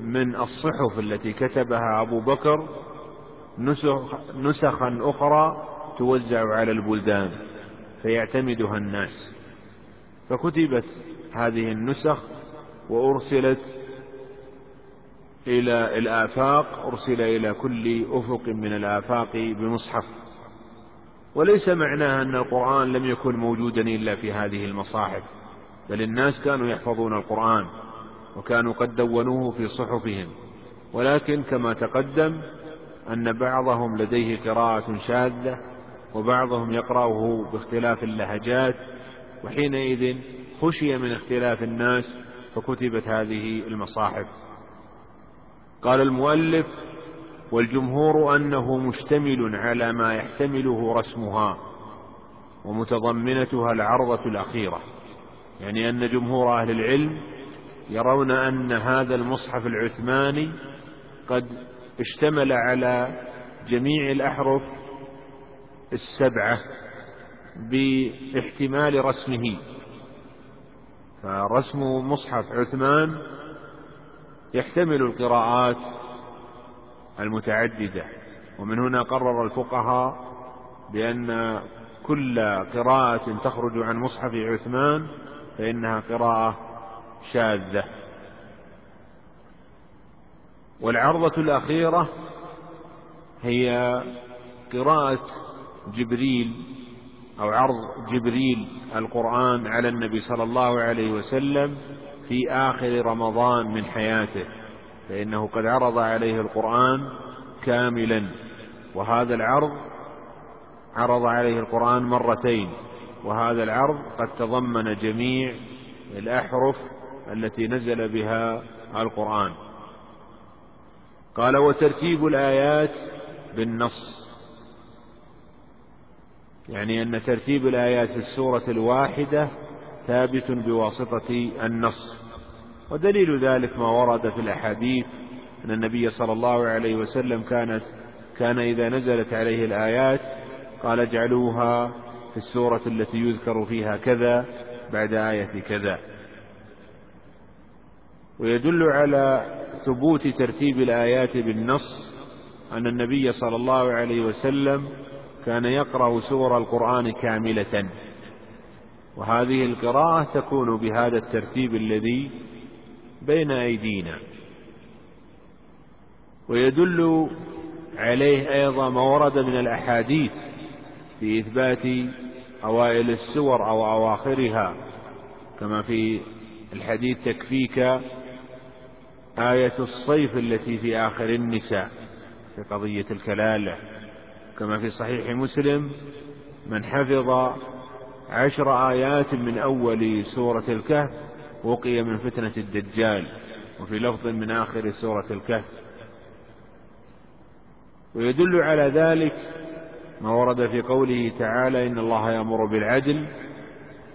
من الصحف التي كتبها أبو بكر نسخ نسخا أخرى توزع على البلدان فيعتمدها الناس. فكتبت هذه النسخ وأرسلت إلى الآفاق أرسل إلى كل أفق من الآفاق بمصحف. وليس معناها أن القرآن لم يكن موجودا إلا في هذه المصاحف بل الناس كانوا يحفظون القرآن وكانوا قد دونوه في صحفهم. ولكن كما تقدم أن بعضهم لديه قراءة شاذة وبعضهم يقرأه باختلاف اللهجات وحينئذ خشي من اختلاف الناس فكتبت هذه المصاحف. قال المؤلف والجمهور أنه مشتمل على ما يحتمله رسمها ومتضمنتها العرضة الأخيرة. يعني أن جمهور أهل العلم يرون أن هذا المصحف العثماني قد اشتمل على جميع الأحرف السبعة باحتمال رسمه. فرسم مصحف عثمان يحتمل القراءات المتعددة. ومن هنا قرر الفقهاء بأن كل قراءة تخرج عن مصحف عثمان فإنها قراءة شاذة. والعرضة الأخيرة هي قراءة جبريل أو عرض جبريل القرآن على النبي صلى الله عليه وسلم في آخر رمضان من حياته. فإنه قد عرض عليه القرآن كاملا. وهذا العرض عرض عليه القرآن مرتين. وهذا العرض قد تضمن جميع الأحرف التي نزل بها القرآن. قال وترتيب الآيات بالنص. يعني أن ترتيب الآيات في السورة الواحدة ثابت بواسطة النص. ودليل ذلك ما ورد في الأحاديث أن النبي صلى الله عليه وسلم كانت كان إذا نزلت عليه الآيات قال اجعلوها في السورة التي يذكر فيها كذا بعد آية كذا. ويدل على ثبوت ترتيب الآيات بالنص أن النبي صلى الله عليه وسلم كان يقرأ سور القرآن كاملة. وهذه القراءة تكون بهذا الترتيب الذي بين أيدينا. ويدل عليه أيضا ما ورد من الأحاديث في إثبات أوائل السور أو أواخرها كما في الحديث تكفيك آية الصيف التي في آخر النساء في قضية الكلالة. كما في صحيح مسلم من حفظ عشر آيات من أول سورة الكهف وقي من فتنة الدجال وفي لفظ من آخر سورة الكهف. ويدل على ذلك ما ورد في قوله تعالى إن الله يأمر بالعدل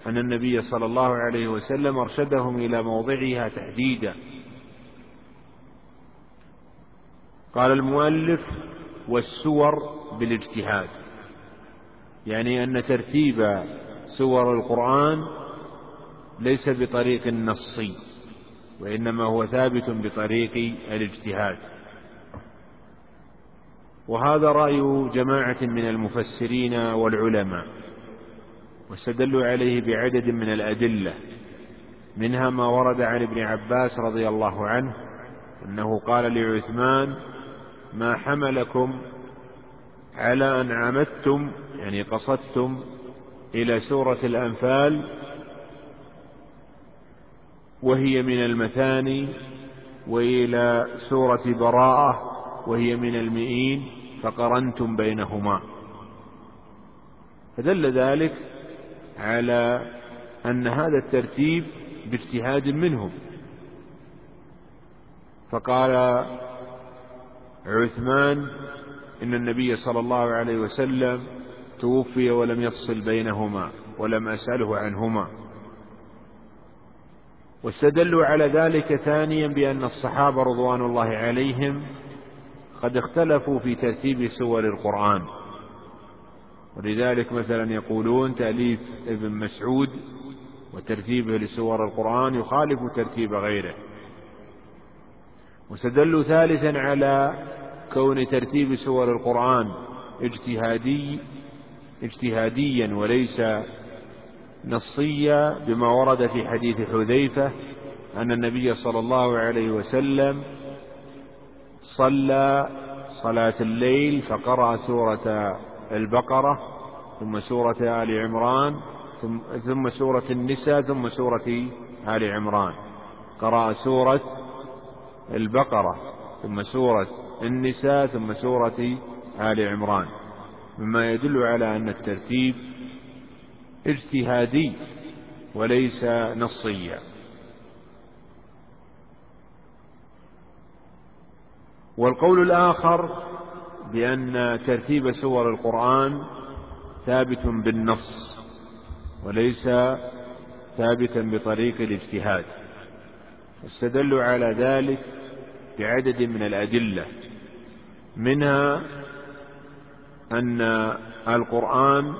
أن النبي صلى الله عليه وسلم أرشدهم إلى موضعها تحديدا. قال المؤلف والسور بالاجتهاد يعني أن ترتيب سور القرآن ليس بطريق نصي وإنما هو ثابت بطريق الاجتهاد. وهذا رأي جماعة من المفسرين والعلماء واستدلوا عليه بعدد من الأدلة منها ما ورد عن ابن عباس رضي الله عنه أنه قال لعثمان ما حملكم على أن عمدتم يعني قصدتم إلى سورة الأنفال وهي من المثاني وإلى سورة براءة وهي من المئين فقرنتم بينهما. فدل ذلك على أن هذا الترتيب باجتهاد منهم. فقال عثمان إن النبي صلى الله عليه وسلم توفي ولم يفصل بينهما ولم أسأله عنهما. واستدلوا على ذلك ثانيا بأن الصحابة رضوان الله عليهم قد اختلفوا في ترتيب سور القرآن. ولذلك مثلا يقولون تأليف ابن مسعود وترتيبه لسور القرآن يخالف ترتيب غيره. واستدلوا ثالثا على كون ترتيب سور القرآن اجتهادي اجتهاديا وليس نصية بما ورد في حديث حذيفة أن النبي صلى الله عليه وسلم صلى صلاة الليل فقرأ سورة البقرة ثم سورة آل عمران ثم, ثم سورة النساء ثم سورة آل عمران. قرأ سورة البقرة ثم سورة النساء ثم سورة آل عمران. مما يدل على أن الترتيب اجتهادي وليس نصيا. والقول الآخر بأن ترتيب سور القرآن ثابت بالنص وليس ثابتا بطريق الاجتهاد. استدلوا على ذلك بعدد من الأدلة منها أن القرآن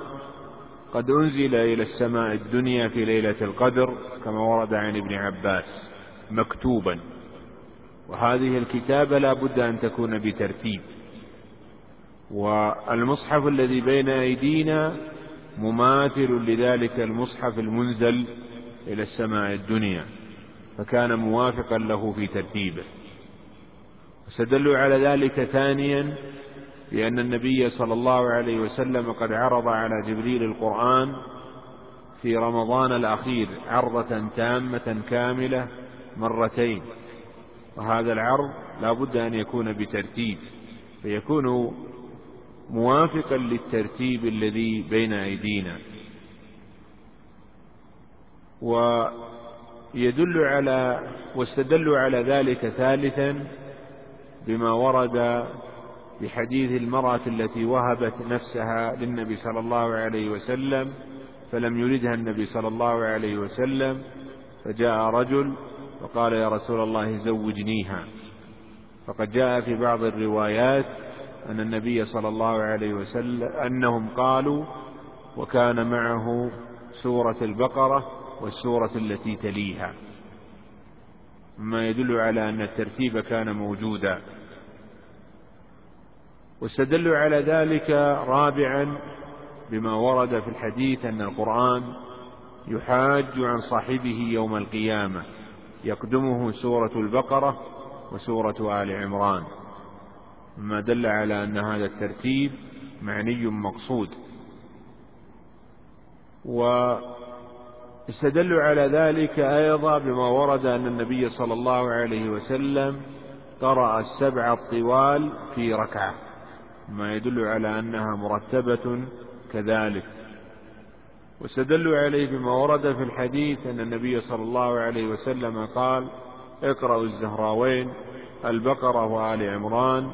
قد أنزل إلى السماء الدنيا في ليلة القدر كما ورد عن ابن عباس مكتوبا. وهذه الكتابة لا بد أن تكون بترتيب. والمصحف الذي بين أيدينا مماثل لذلك المصحف المنزل إلى السماء الدنيا فكان موافقا له في ترتيبه. استدلوا على ذلك ثانيا لأن النبي صلى الله عليه وسلم قد عرض على جبريل القرآن في رمضان الأخير عرضة تامة كاملة مرتين. وهذا العرض لا بد أن يكون بترتيب فيكون موافقا للترتيب الذي بين أيدينا. ويدل على واستدلوا على ذلك ثالثا بما ورد بحديث المرأة التي وهبت نفسها للنبي صلى الله عليه وسلم فلم يردها النبي صلى الله عليه وسلم فجاء رجل وقال يا رسول الله زوجنيها. فقد جاء في بعض الروايات أن النبي صلى الله عليه وسلم أنهم قالوا وكان معه سورة البقرة والسورة التي تليها. مما يدل على أن الترتيب كان موجودا. واستدلوا على ذلك رابعا بما ورد في الحديث أن القرآن يحاج عن صاحبه يوم القيامة يقدمه سورة البقرة وسورة آل عمران. مما دل على أن هذا الترتيب معني مقصود. واستدلوا على ذلك أيضا بما ورد أن النبي صلى الله عليه وسلم قرأ السبع الطوال في ركعة. ما يدل على أنها مرتبة كذلك. واستدلوا عليه بما ورد في الحديث أن النبي صلى الله عليه وسلم قال اقرأوا الزهراوين البقرة وآل عمران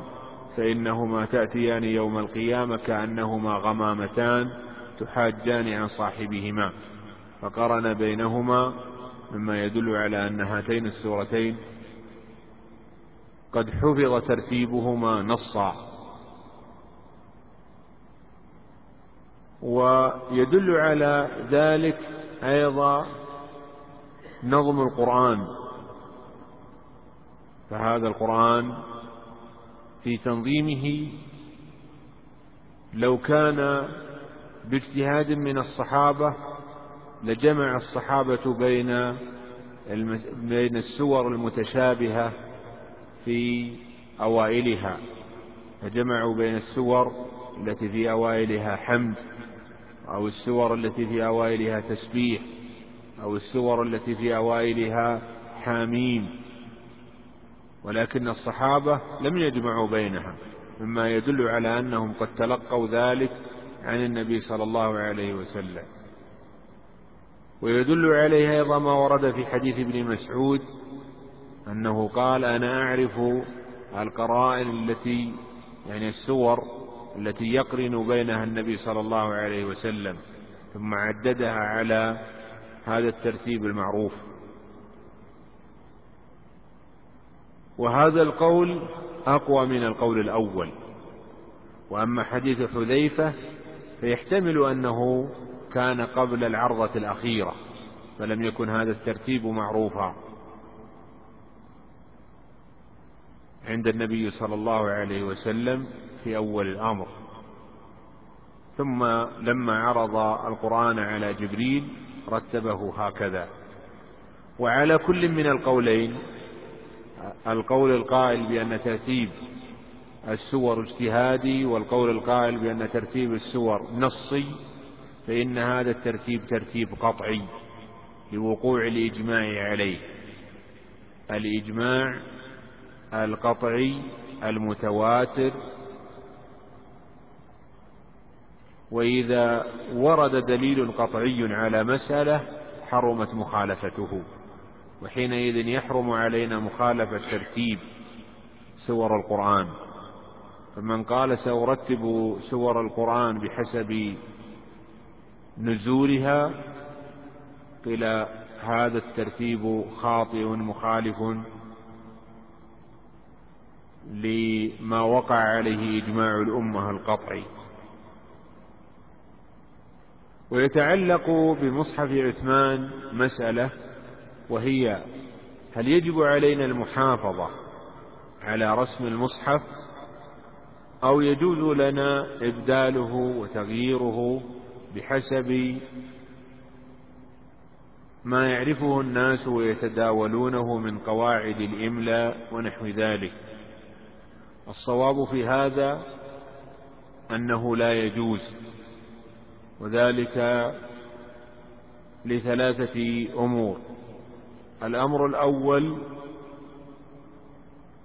فإنهما تأتيان يوم القيامة كأنهما غمامتان تحاجان عن صاحبهما. فقرن بينهما مما يدل على أن هاتين السورتين قد حفظ ترتيبهما نصا. ويدل على ذلك أيضا نظم القرآن. فهذا القرآن في تنظيمه لو كان باجتهاد من الصحابة لجمع الصحابة بين بين السور المتشابهة في أوائلها فجمعوا بين السور التي في أوائلها حمد. أو السور التي في أوائلها تسبيح أو السور التي في أوائلها حاميم. ولكن الصحابة لم يجمعوا بينها مما يدل على أنهم قد تلقوا ذلك عن النبي صلى الله عليه وسلم. ويدل عليه أيضا ما ورد في حديث ابن مسعود أنه قال أنا أعرف القرائن التي يعني السور التي يقرن بينها النبي صلى الله عليه وسلم ثم عددها على هذا الترتيب المعروف. وهذا القول أقوى من القول الأول. وأما حديث حذيفة فيحتمل أنه كان قبل العرضة الأخيرة فلم يكن هذا الترتيب معروفا. عند النبي صلى الله عليه وسلم في أول الأمر. ثم لما عرض القرآن على جبريل رتبه هكذا. وعلى كل من القولين القول القائل بأن ترتيب السور اجتهادي والقول القائل بأن ترتيب السور نصي فإن هذا الترتيب ترتيب قطعي لوقوع الإجماع عليه. الإجماع القطعي المتواتر. وإذا ورد دليل قطعي على مسألة حرمت مخالفته. وحينئذ يحرم علينا مخالفة ترتيب سور القرآن. فمن قال سأرتب سور القرآن بحسب نزولها قيل هذا الترتيب خاطئ مخالف. لما وقع عليه إجماع الأمة القطعي. ويتعلق بمصحف عثمان مسألة وهي هل يجب علينا المحافظة على رسم المصحف أو يجوز لنا إبداله وتغييره بحسب ما يعرفه الناس ويتداولونه من قواعد الإملاء ونحو ذلك؟ الصواب في هذا أنه لا يجوز وذلك لثلاثة أمور. الأمر الأول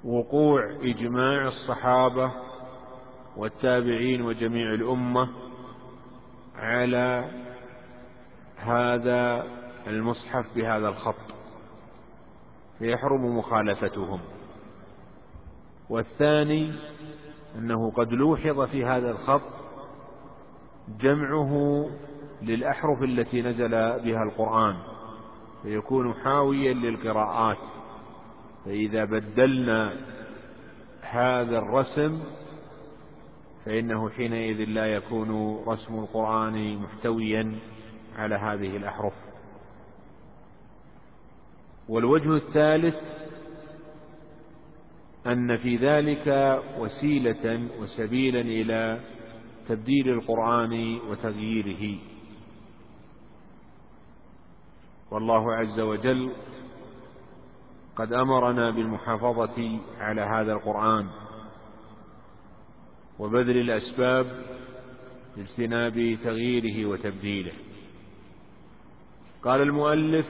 وقوع إجماع الصحابة والتابعين وجميع الأمة على هذا المصحف بهذا الخط فيحرم مخالفتهم. والثاني أنه قد لوحظ في هذا الخط جمعه للأحرف التي نزل بها القرآن فيكون حاويا للقراءات. فإذا بدلنا هذا الرسم فإنه حينئذ لا يكون رسم القرآن محتويا على هذه الأحرف. والوجه الثالث أن في ذلك وسيلة وسبيلا إلى تبديل القرآن وتغييره. والله عز وجل قد أمرنا بالمحافظة على هذا القرآن وبذل الأسباب لاجتناب تغييره وتبديله. قال المؤلف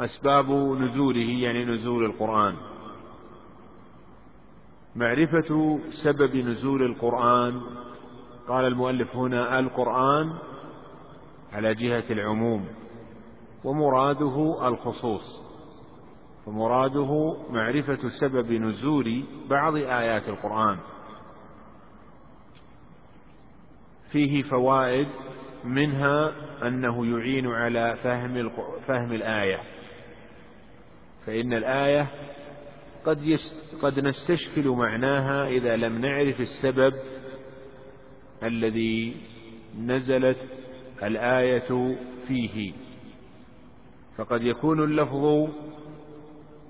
أسباب نزوله يعني نزول القرآن. معرفة سبب نزول القرآن. قال المؤلف هنا القرآن على جهة العموم ومراده الخصوص فمراده معرفة سبب نزول بعض آيات القرآن. فيه فوائد منها أنه يعين على فهم فهم الآية. فإن الآية قد قد نستشكل معناها إذا لم نعرف السبب الذي نزلت الآية فيه. فقد يكون اللفظ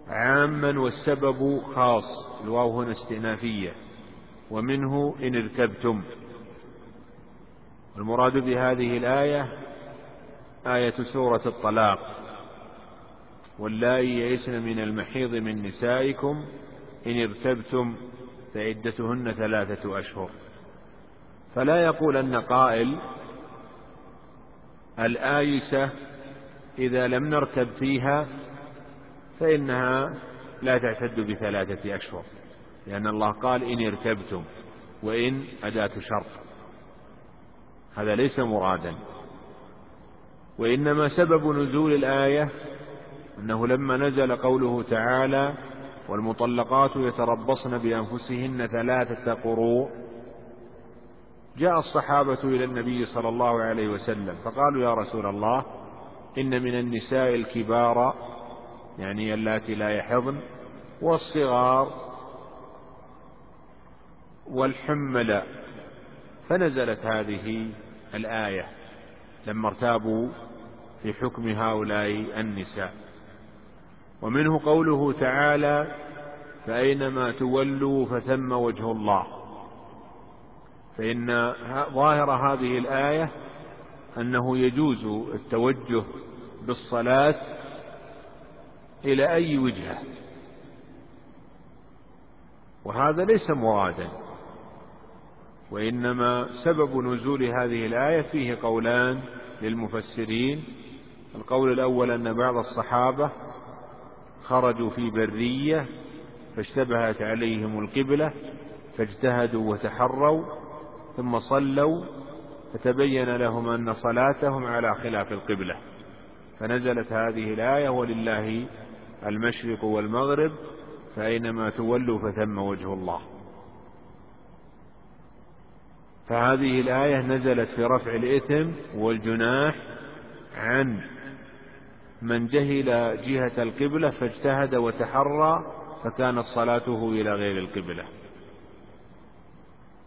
عاما والسبب خاص. الواو هنا استئنافية. ومنه إن ارتبتم. المراد بهذه الآية آية سورة الطلاق. واللائي يئسن من المحيض من نسائكم إن ارتبتم فعدتهن ثلاثة أشهر. فلا يقول أن قائل الآيسة إذا لم نرتب فيها فإنها لا تعتد بثلاثة أشهر لأن الله قال إن ارتبتم وإن أداة شرط. هذا ليس مرادا. وإنما سبب نزول الآية أنه لما نزل قوله تعالى والمطلقات يتربصن بأنفسهن ثلاثة قروء جاء الصحابة إلى النبي صلى الله عليه وسلم فقالوا يا رسول الله إن من النساء الكبار يعني اللاتي لا يحضن والصغار والحمل فنزلت هذه الآية لما ارتابوا في حكم هؤلاء النساء. ومنه قوله تعالى فأينما تولوا فثم وجه الله. فإن ظاهر هذه الآية أنه يجوز التوجه بالصلاة إلى أي وجهة. وهذا ليس مرادا وإنما سبب نزول هذه الآية فيه قولان للمفسرين. القول الأول أن بعض الصحابة خرجوا في برية فاشتبهت عليهم القبلة فاجتهدوا وتحروا ثم صلوا فتبين لهم أن صلاتهم على خلاف القبلة. فنزلت هذه الآية ولله المشرق والمغرب فأينما تولوا فثم وجه الله. فهذه الآية نزلت في رفع الإثم والجناح عن من جهل جهة القبلة فاجتهد وتحرى فكانت صلاته إلى غير القبلة.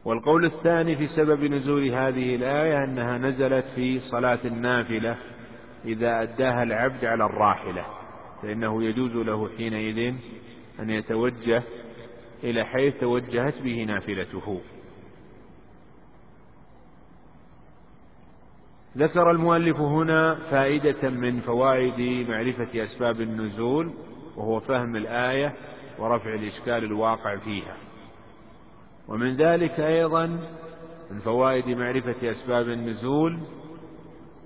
والقول الثاني في سبب نزول هذه الآية أنها نزلت في صلاة النافلة إذا أداها العبد على الراحلة فإنه يجوز له حينئذ أن يتوجه إلى حيث توجهت به نافلته. ذكر المؤلف هنا فائدة من فوائد معرفة أسباب النزول وهو فهم الآية ورفع الإشكال الواقع فيها. ومن ذلك أيضا من فوائد معرفة أسباب النزول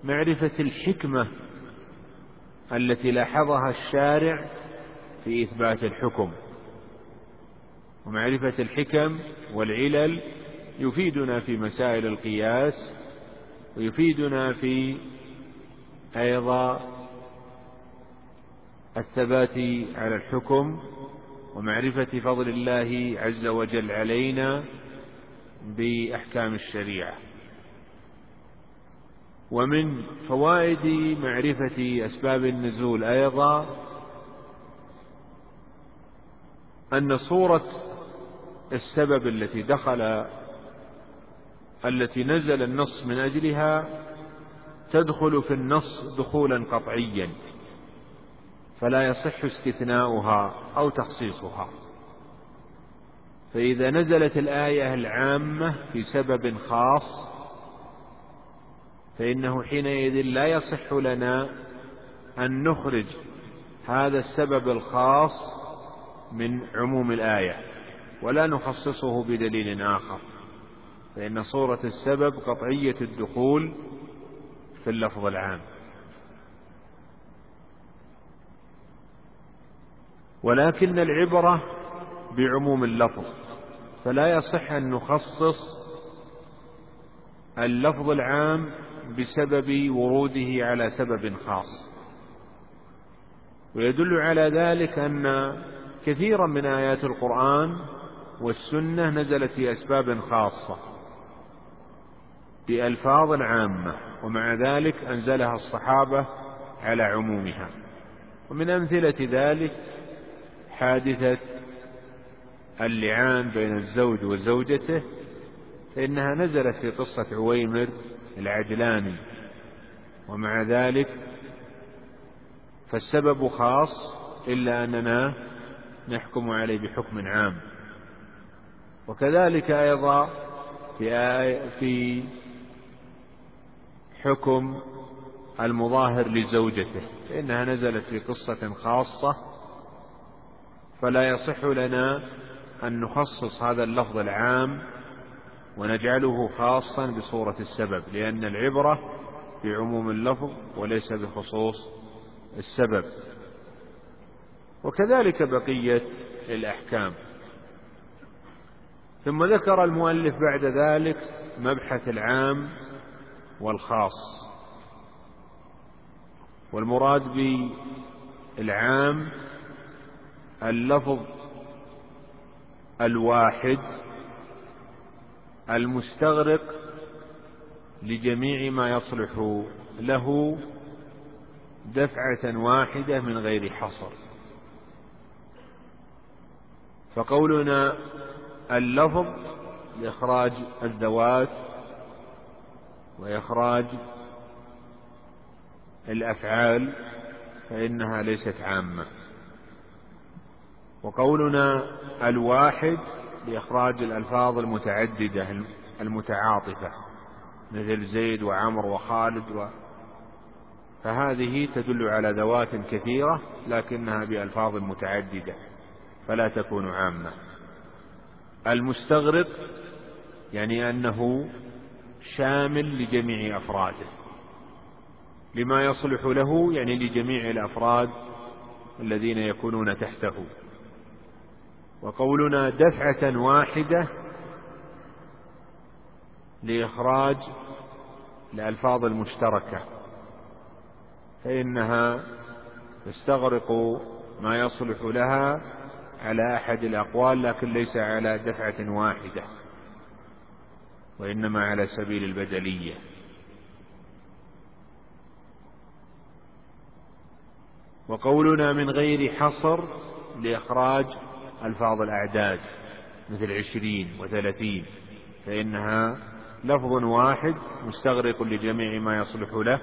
معرفة الحكمة التي لاحظها الشارع في إثبات الحكم. ومعرفة الحكم والعلل يفيدنا في مسائل القياس ويفيدنا في أيضا الثبات على الحكم ومعرفة فضل الله عز وجل علينا بأحكام الشريعة. ومن فوائد معرفة أسباب النزول أيضا أن صورة السبب التي دخل التي نزل النص من أجلها تدخل في النص دخولا قطعيا فلا يصح استثناؤها أو تخصيصها. فإذا نزلت الآية العامة في سبب خاص فإنه حينئذ لا يصح لنا أن نخرج هذا السبب الخاص من عموم الآية ولا نخصصه بدليل آخر. فإن صورة السبب قطعية الدخول في اللفظ العام. ولكن العبرة بعموم اللفظ فلا يصح أن نخصص اللفظ العام بسبب وروده على سبب خاص. ويدل على ذلك أن كثيرا من آيات القرآن والسنة نزلت في أسباب خاصة. بألفاظ عامة ومع ذلك أنزلها الصحابة على عمومها. ومن أمثلة ذلك حادثة اللعان بين الزوج وزوجته فإنها نزلت في قصة عويمر العجلاني. ومع ذلك فالسبب خاص إلا أننا نحكم عليه بحكم عام. وكذلك أيضا في في حكم المظاهر لزوجته فإنها نزلت في قصة خاصة فلا يصح لنا أن نخصص هذا اللفظ العام ونجعله خاصا بصورة السبب لأن العبرة بعموم اللفظ وليس بخصوص السبب. وكذلك بقية الأحكام. ثم ذكر المؤلف بعد ذلك مبحث العام والخاص. والمراد بالعام اللفظ الواحد المستغرق لجميع ما يصلح له دفعة واحدة من غير حصر. فقولنا اللفظ لإخراج الذوات وإخراج الأفعال فإنها ليست عامة. وقولنا الواحد لإخراج الألفاظ المتعددة المتعاطفة مثل زيد وعمر وخالد و. فهذه تدل على ذوات كثيرة لكنها بألفاظ متعددة فلا تكون عامة. المستغرق يعني أنه شامل لجميع أفراده. لما يصلح له يعني لجميع الأفراد الذين يكونون تحته. وقولنا دفعة واحدة لإخراج الألفاظ المشتركة. فإنها تستغرق ما يصلح لها على أحد الأقوال لكن ليس على دفعة واحدة. وإنما على سبيل البدلية. وقولنا من غير حصر لإخراج ألفاظ الأعداد مثل عشرين وثلاثين فإنها لفظ واحد مستغرق لجميع ما يصلح له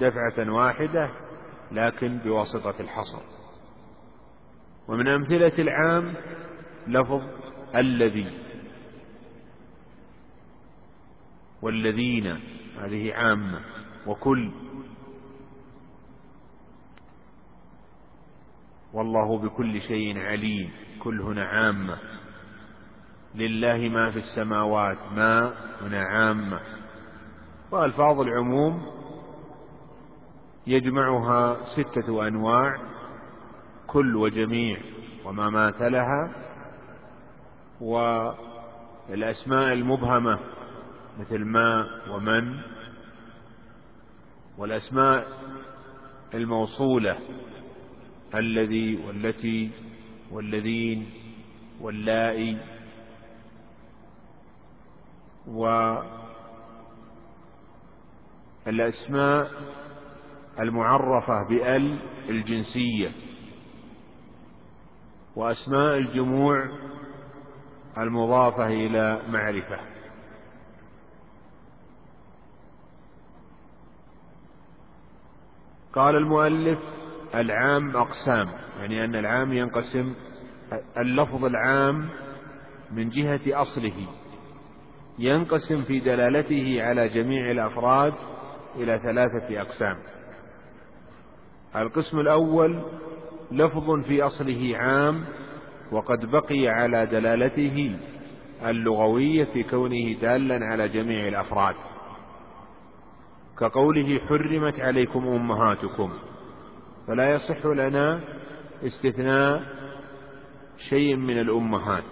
دفعة واحدة لكن بواسطة الحصر. ومن أمثلة العام لفظ الذي والذين هذه عامة وكل. والله بكل شيء عليم كل هنا عامة. لله ما في السماوات ما هنا عامة. وألفاظ العموم يجمعها ستة أنواع كل وجميع وما ماثلها. والأسماء المبهمة مثل ما ومن والأسماء الموصولة الذي والتي والذين واللائي والأسماء المعرفة بأل الجنسية وأسماء الجموع المضافة إلى معرفة. قال المؤلف العام أقسام يعني أن العام ينقسم اللفظ العام من جهة أصله ينقسم في دلالته على جميع الأفراد إلى ثلاثة أقسام. القسم الأول لفظ في أصله عام وقد بقي على دلالته اللغوية في كونه دالا على جميع الأفراد. كقوله حرمت عليكم أمهاتكم فلا يصح لنا استثناء شيء من الأمهات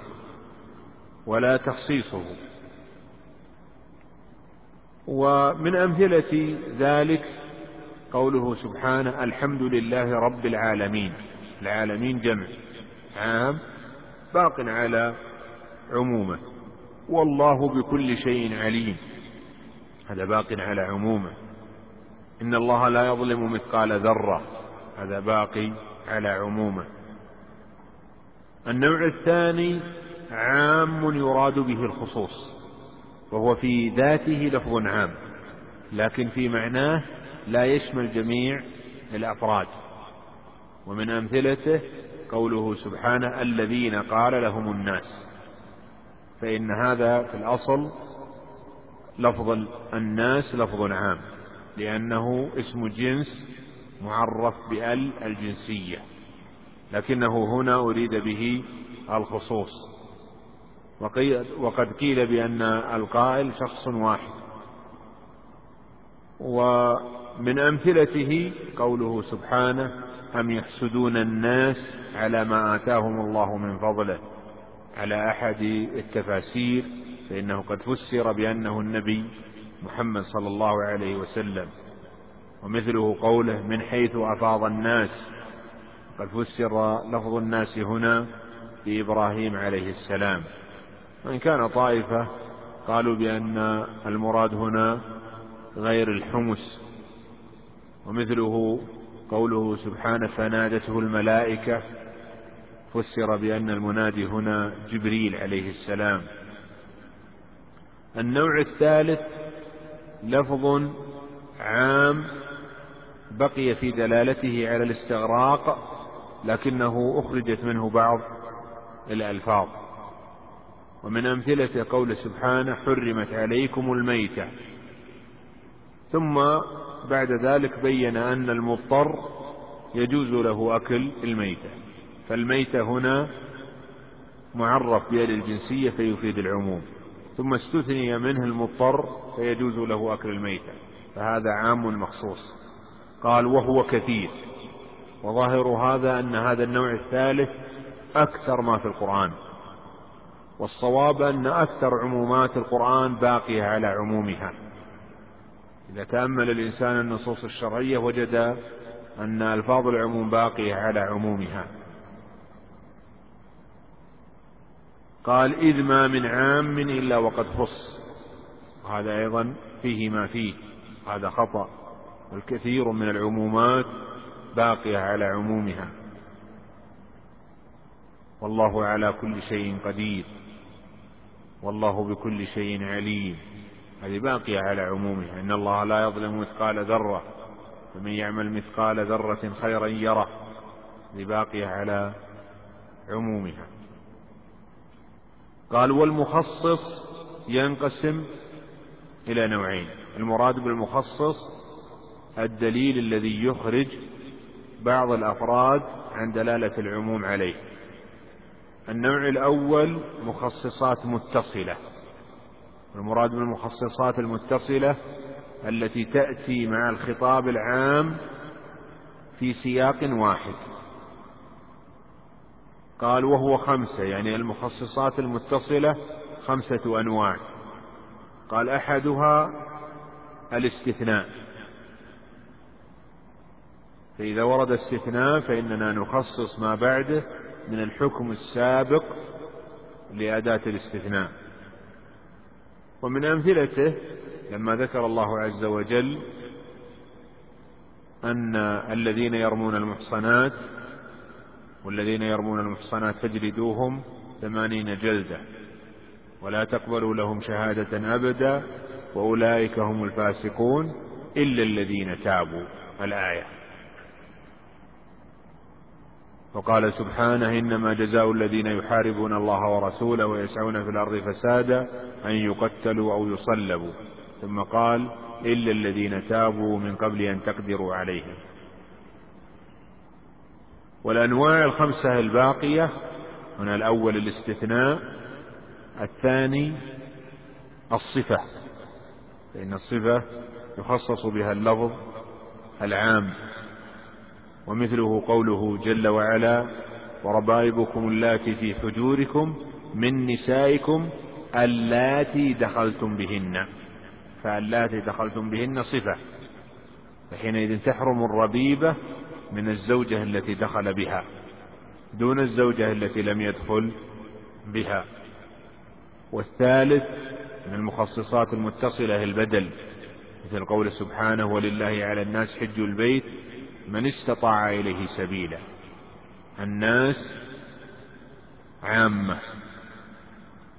ولا تخصيصه. ومن أمثلة ذلك قوله سبحانه الحمد لله رب العالمين. العالمين جمع عام باق على عمومه. والله بكل شيء عليم. هذا باق على عمومه. إن الله لا يظلم مثقال ذرة. هذا باقي على عمومه. النوع الثاني عام يراد به الخصوص وهو في ذاته لفظ عام لكن في معناه لا يشمل جميع الأفراد. ومن أمثلته قوله سبحانه الذين قال لهم الناس فإن هذا في الأصل لفظ الناس لفظ عام لأنه اسم جنس معرف بال الجنسية لكنه هنا أريد به الخصوص. وقد قيل بأن القائل شخص واحد. ومن أمثلته قوله سبحانه أم يحسدون الناس على ما آتاهم الله من فضله؟ على أحد التفاسير فإنه قد فسر بأنه النبي محمد صلى الله عليه وسلم ومثله قوله من حيث أفاض الناس. قد فسر لفظ الناس هنا بإبراهيم عليه السلام. وإن كان طائفة قالوا بأن المراد هنا غير الحمس ومثله قوله سبحانه فنادته الملائكة فسر بأن المنادي هنا جبريل عليه السلام. النوع الثالث لفظ عام بقي في دلالته على الاستغراق لكنه أخرجت منه بعض الألفاظ. ومن أمثلة قول سبحانه حرمت عليكم الميتة. ثم بعد ذلك بين أن المضطر يجوز له أكل الميتة. فالميتة هنا معرف بيد الجنسية فيفيد العموم. ثم استثني منه المضطر فيجوز له أكل الميتة فهذا عام مخصوص. قال وهو كثير. وظاهر هذا أن هذا النوع الثالث أكثر ما في القرآن. والصواب أن أكثر عمومات القرآن باقية على عمومها. إذا تأمل الإنسان النصوص الشرعية وجد أن ألفاظ العموم باقية على عمومها. قال إذ ما من عام إلا وقد خص. هذا أيضا فيه ما فيه. هذا خطأ. والكثير من العمومات باقية على عمومها. والله على كل شيء قدير. والله بكل شيء عليم. هذه باقية على عمومها. إن الله لا يظلم مثقال ذرة. فمن يعمل مثقال ذرة خيرا يره. هذه باقية على عمومها. قال والمخصص ينقسم إلى نوعين. المراد بالمخصص الدليل الذي يخرج بعض الأفراد عن دلالة العموم عليه. النوع الأول مخصصات متصلة. المراد بالمخصصات المتصلة التي تأتي مع الخطاب العام في سياق واحد. قال وهو خمسة يعني المخصصات المتصلة خمسة أنواع. قال أحدها الاستثناء. فإذا ورد استثناء فإننا نخصص ما بعده من الحكم السابق لأداة الاستثناء. ومن أمثلته لما ذكر الله عز وجل أن الذين يرمون المحصنات والذين يرمون المحصنات فاجلدوهم ثمانين جلدة. ولا تقبلوا لهم شهادة أبدا وأولئك هم الفاسقون إلا الذين تابوا. الآية. وقال سبحانه إنما جزاء الذين يحاربون الله ورسوله ويسعون في الأرض فسادا أن يقتلوا أو يصلبوا. ثم قال إلا الذين تابوا من قبل أن تقدروا عليهم. والأنواع الخمسة الباقية هنا الأول الاستثناء الثاني الصفة فإن الصفة يخصص بها اللفظ العام ومثله قوله جل وعلا وربائبكم اللاتي في حجوركم من نسائكم اللاتي دخلتم بهن. فاللاتي دخلتم بهن صفة فحينئذ تحرم الربيبة من الزوجة التي دخل بها دون الزوجة التي لم يدخل بها. والثالث من المخصصات المتصلة البدل مثل قول سبحانه ولله على الناس حج البيت من استطاع إليه سبيلا. الناس عامة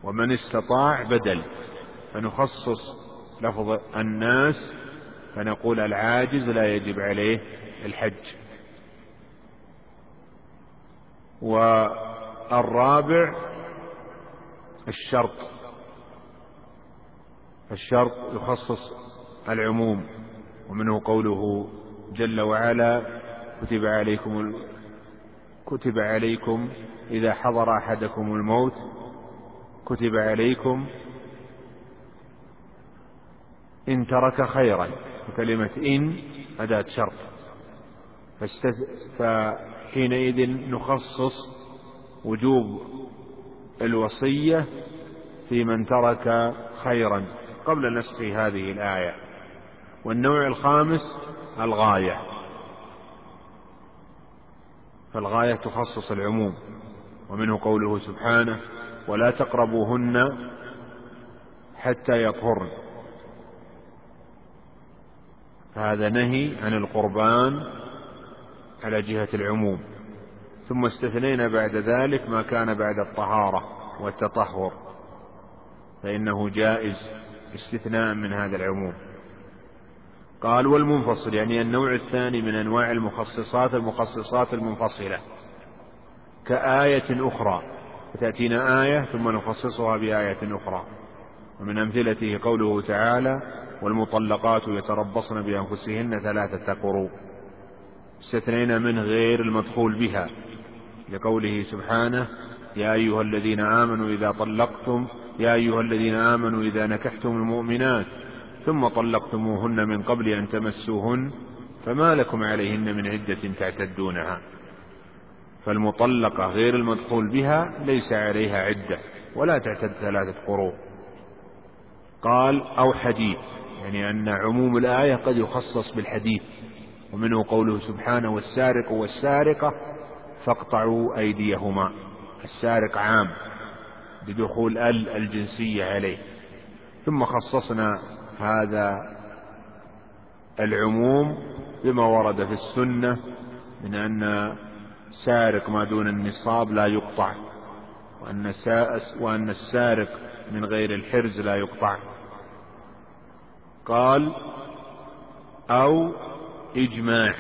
ومن استطاع بدل. فنخصص لفظ الناس فنقول العاجز لا يجب عليه الحج. والرابع الشرط. الشرط يخصص العموم ومنه قوله جل وعلا كتب عليكم كتب عليكم إذا حضر أحدكم الموت كتب عليكم إن ترك خيرا وكلمة إن أداة شرط. فحينئذ نخصص وجوب الوصية في من ترك خيرا قبل نسخ هذه الآية. والنوع الخامس الغاية. فالغاية تخصص العموم ومنه قوله سبحانه ولا تقربوهن حتى يطهرن. فهذا نهي عن القربان على جهة العموم. ثم استثنينا بعد ذلك ما كان بعد الطهارة والتطهر. فإنه جائز استثناء من هذا العموم. قال والمنفصل يعني النوع الثاني من أنواع المخصصات المخصصات المنفصلة. كآية أخرى فتأتينا آية ثم نخصصها بآية أخرى. ومن أمثلته قوله تعالى والمطلقات يتربصن بأنفسهن ثلاثة قروء. استثنينا من غير المدخول بها لقوله سبحانه يا أيها الذين آمنوا إذا طلقتم يا أيها الذين آمنوا إذا نكحتم المؤمنات ثم طلقتموهن من قبل أن تمسوهن فما لكم عليهن من عدة تعتدونها. فالمطلقة غير المدخول بها ليس عليها عدة ولا تعتد ثلاثة قروء. قال أو حديث يعني أن عموم الآية قد يخصص بالحديث. ومنه قوله سبحانه والسارق والسارقة فاقطعوا أيديهما. السارق عام بدخول ال الجنسية عليه. ثم خصصنا هذا العموم بما ورد في السنة من أن سارق ما دون النصاب لا يقطع وأن, وأن السارق من غير الحرز لا يقطع. قال أو إجماع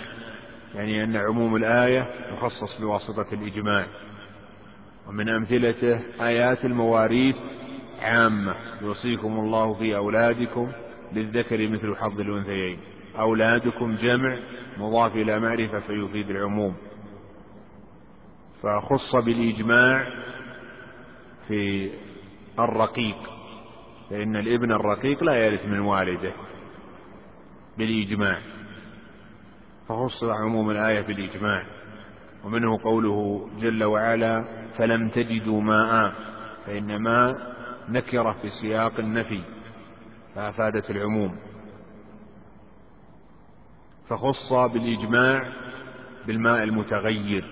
يعني أن عموم الآية مخصص بواسطة الإجماع. ومن أمثلته آيات المواريث عامة يوصيكم الله في أولادكم للذكر مثل حظ الأنثيين. أولادكم جمع مضاف إلى معرفة فيفيد العموم. فخص بالإجماع في الرقيق فإن الابن الرقيق لا يرث من والده. بالإجماع. فخص عموم الآية بالإجماع ومنه قوله جل وعلا فلم تجدوا ماء فإن ماء نكرة في سياق النفي. فأفادت العموم. فخص بالإجماع بالماء المتغير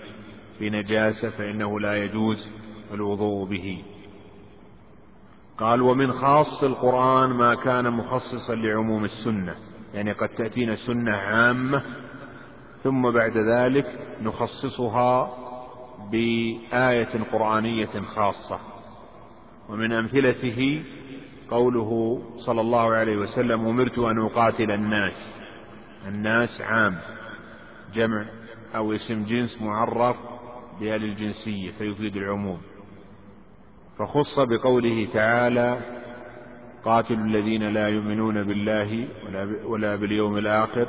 بنجاسة فإنه لا يجوز الوضوء به. قال ومن خاص القرآن ما كان مخصصا لعموم السنة. يعني قد تأتينا سنة عامة ثم بعد ذلك نخصصها بآية قرآنية خاصة. ومن أمثلته قوله صلى الله عليه وسلم أمرت أن أقاتل الناس. الناس عام جمع أو اسم جنس معرف بآل الجنسية فيفيد العموم. فخص بقوله تعالى قاتلوا الذين لا يؤمنون بالله ولا باليوم الآخر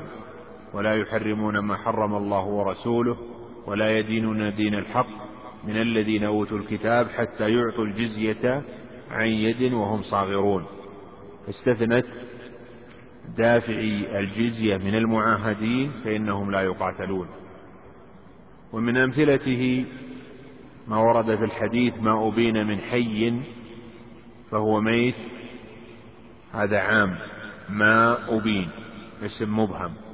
ولا يحرمون ما حرم الله ورسوله ولا يدينون دين الحق من الذين أوتوا الكتاب حتى يعطوا الجزية عن يد وهم صاغرون. استثنت دافعي الجزية من المعاهدين فإنهم لا يقاتلون. ومن أمثلته ما ورد في الحديث ما أبين من حي فهو ميت. هذا عام. ما أبين. اسم مبهم.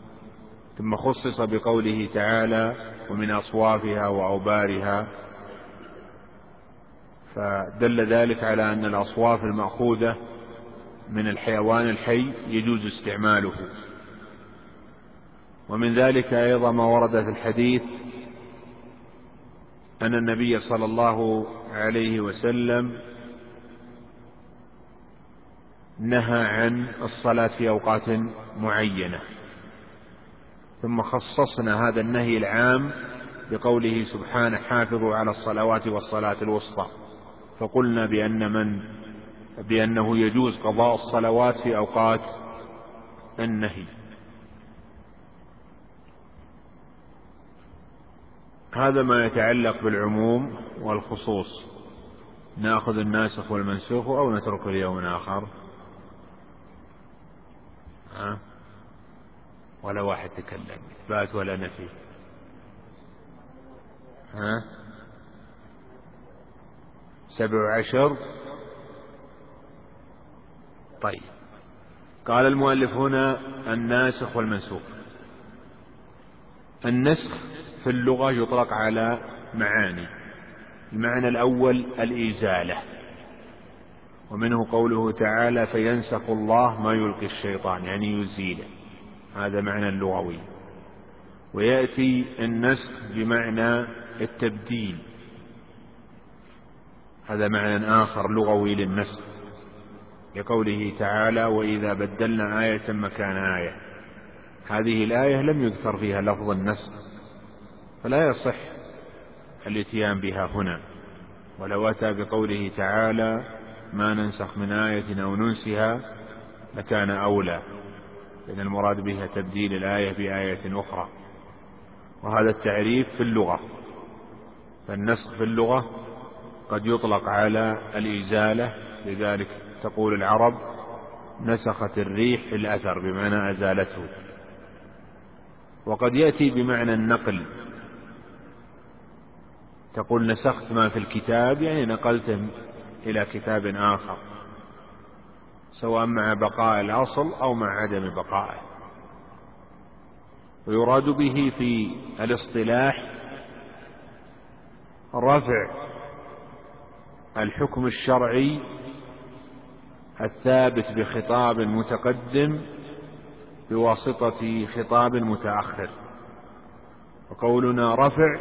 ثم خصص بقوله تعالى ومن أصوافها وأوبارها. فدل ذلك على أن الأصواف المأخوذة من الحيوان الحي يجوز استعماله. ومن ذلك أيضا ما ورد في الحديث أن النبي صلى الله عليه وسلم نهى عن الصلاة في أوقات معينة. ثم خصصنا هذا النهي العام بقوله سبحانه حافظوا على الصلوات والصلاة الوسطى. فقلنا بأن من بأنه يجوز قضاء الصلوات في أوقات النهي. هذا ما يتعلق بالعموم والخصوص. نأخذ الناسخ والمنسوخ أو نتركه ليوم آخر ها؟ ولا واحد تكلم إثبات ولا نفي. ها؟ سبع عشر. طيب. قال المؤلف هنا الناسخ والمنسوخ. النسخ في اللغة يطلق على معاني. المعنى الأول الإزالة. ومنه قوله تعالى فينسخ الله ما يلقي الشيطان. يعني يزيله. هذا معنى لغوي ويأتي النسخ بمعنى التبديل. هذا معنى آخر لغوي للنسخ لقوله تعالى وإذا بدلنا آية مكان آية. هذه الآية لم يذكر فيها لفظ النسخ فلا يصح الاتيان بها هنا. ولو أتى بقوله تعالى ما ننسخ من آية أو ننسها لكان أولى. لأن المراد بها تبديل الآية بآية أخرى. وهذا التعريف في اللغة. فالنسخ في اللغة قد يطلق على الإزالة لذلك تقول العرب نسخت الريح الأثر بمعنى أزالته. وقد يأتي بمعنى النقل. تقول نسخت ما في الكتاب يعني نقلته إلى كتاب آخر. سواء مع بقاء الأصل أو مع عدم بقائه. ويراد به في الاصطلاح رفع الحكم الشرعي الثابت بخطاب متقدم بواسطة خطاب متأخر. وقولنا رفع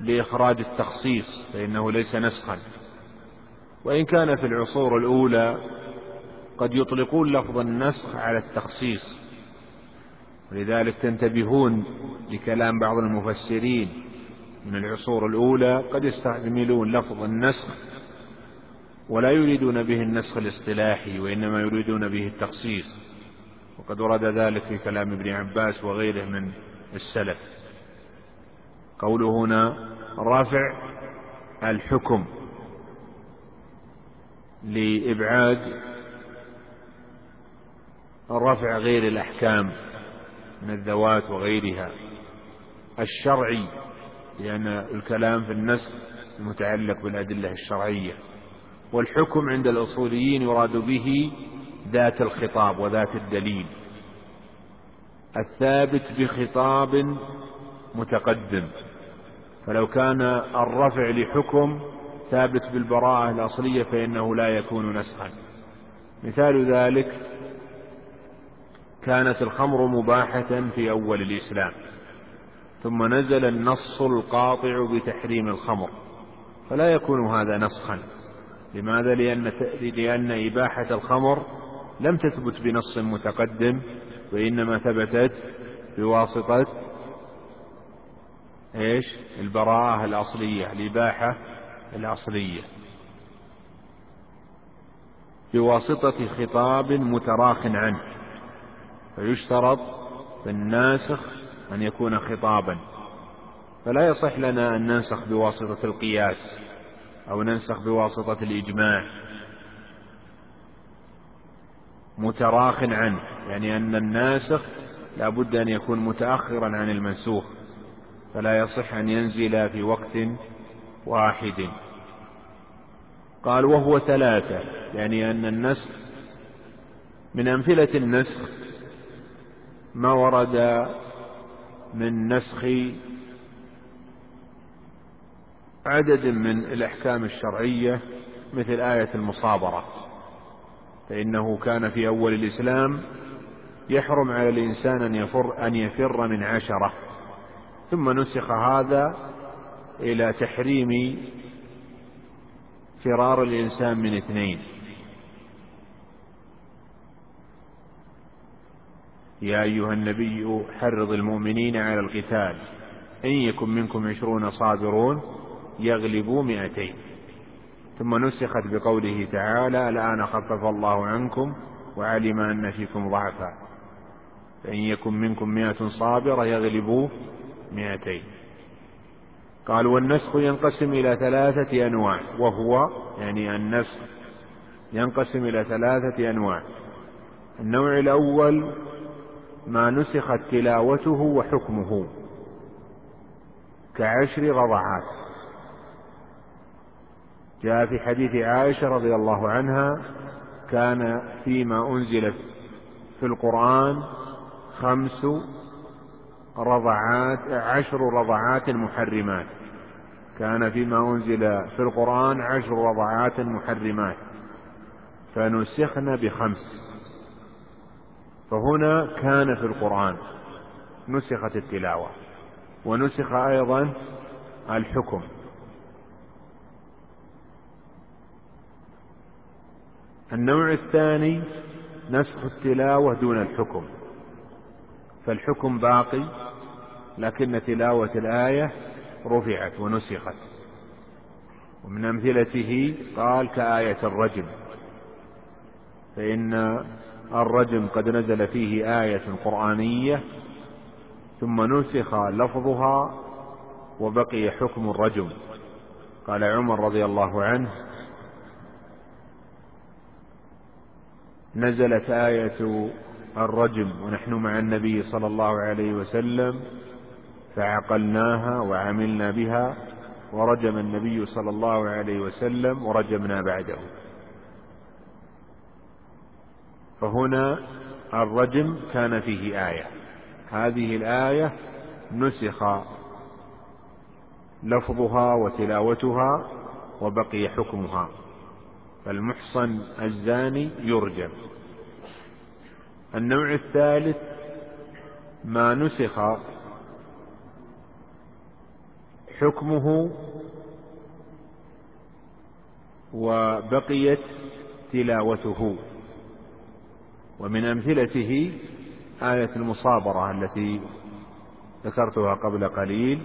لإخراج التخصيص فإنه ليس نسخا. وإن كان في العصور الأولى قد يطلقون لفظ النسخ على التخصيص. ولذلك تنتبهون لكلام بعض المفسرين من العصور الأولى قد يستعملون لفظ النسخ ولا يريدون به النسخ الاصطلاحي وإنما يريدون به التخصيص. وقد ورد ذلك في كلام ابن عباس وغيره من السلف. قوله هنا رفع الحكم. لإبعاد رفع غير الأحكام من الذوات وغيرها. الشرعي لأن الكلام في النسخ متعلق بالأدلة الشرعية. والحكم عند الأصوليين يراد به ذات الخطاب وذات الدليل. الثابت بخطاب متقدم. فلو كان الرفع لحكم ثابت بالبراءة الأصلية فإنه لا يكون نسخا. مثال ذلك كانت الخمر مباحة في أول الإسلام ثم نزل النص القاطع بتحريم الخمر فلا يكون هذا نسخا. لماذا؟ لأن, لأن إباحة الخمر لم تثبت بنص متقدم وإنما ثبتت بواسطة إيش؟ البراءة الأصلية الإباحة الأصلية بواسطة خطاب متراخ عنه. فيشترط في الناسخ أن يكون خطابا. فلا يصح لنا أن ننسخ بواسطة القياس أو ننسخ بواسطة الإجماع. متراخ عنه يعني أن الناسخ لا بد أن يكون متأخرا عن المنسوخ. فلا يصح أن ينزل في وقت واحد. قال وهو ثلاثة يعني أن النسخ من أمثلة النسخ ما ورد من نسخ عدد من الأحكام الشرعية مثل آية المصابرة. فإنه كان في أول الإسلام يحرم على الإنسان أن يفر أن يفر من عشرة. ثم نسخ هذا إلى تحريم فرار الإنسان من اثنين. يا أيها النبي حرض المؤمنين على القتال. إن يكن منكم عشرون صابرون يغلبوا مئتين. ثم نسخت بقوله تعالى الآن خفف الله عنكم وعلم أن فيكم ضعفا. فإن يكن منكم مئة صابرة يغلبوا مئتين. قال والنسخ ينقسم إلى ثلاثة أنواع وهو يعني النسخ ينقسم إلى ثلاثة أنواع. النوع الأول ما نسخت تلاوته وحكمه كعشر رضعات جاء في حديث عائشة رضي الله عنها كان فيما أنزل في القرآن خمس رضعات عشر رضعات محرمات. كان فيما أنزل في القرآن عشر رضعات محرمات. فنسخن بخمس. فهنا كان في القرآن. نسخت التلاوة. ونسخ أيضا الحكم. النوع الثاني نسخ التلاوة دون الحكم. فالحكم باقي لكن تلاوة الآية رفعت ونسخت. ومن أمثلته قال كآية الرجم. فإن الرجم قد نزل فيه آية قرآنية ثم نسخ لفظها وبقي حكم الرجم. قال عمر رضي الله عنه نزلت آية الرجم ونحن مع النبي صلى الله عليه وسلم فعقلناها وعملنا بها ورجم النبي صلى الله عليه وسلم ورجمنا بعده. فهنا الرجم كان فيه آية. هذه الآية نسخ لفظها وتلاوتها وبقي حكمها. فالمحصن الزاني يرجم. النوع الثالث ما نسخ حكمه وبقيت تلاوته. ومن أمثلته آية المصابرة التي ذكرتها قبل قليل.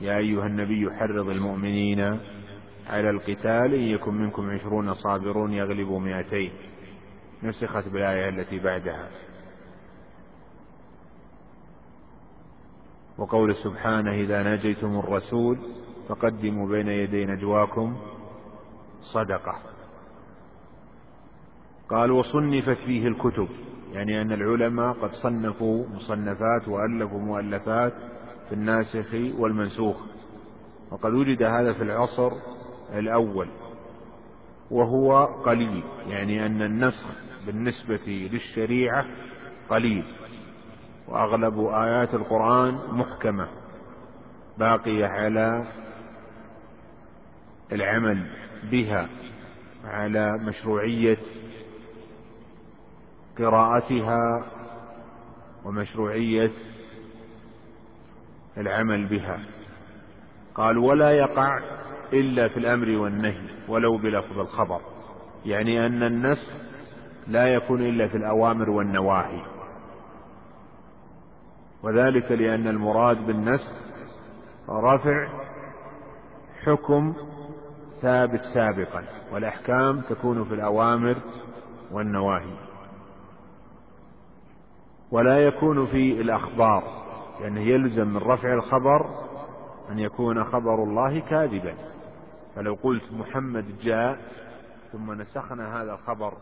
يا أيها النبي حرض المؤمنين على القتال إن يكن منكم عشرون صابرون يغلبوا مئتين. نسخت بالآية التي بعدها. وقول سبحانه إذا ناجيتم الرسول فقدموا بين يدي نجواكم. صدقة. قال وصنفت فيه الكتب. يعني أن العلماء قد صنفوا مصنفات وألفوا مؤلفات في الناسخ والمنسوخ. وقد وجد هذا في العصر الأول. وهو قليل. يعني أن النسخ بالنسبة للشريعة قليل. وأغلب آيات القرآن محكمة. باقية على العمل بها على مشروعية قراءتها ومشروعية العمل بها. قال ولا يقع إلا في الأمر والنهي ولو بلفظ الخبر. يعني أن النسخ لا يكون إلا في الأوامر والنواهي. وذلك لأن المراد بالنسخ رفع حكم ثابت سابقا والأحكام تكون في الأوامر والنواهي. ولا يكون في الأخبار لأنه يلزم من رفع الخبر أن يكون خبر الله كاذبا. فلو قلت محمد جاء ثم نسخنا هذا الخبر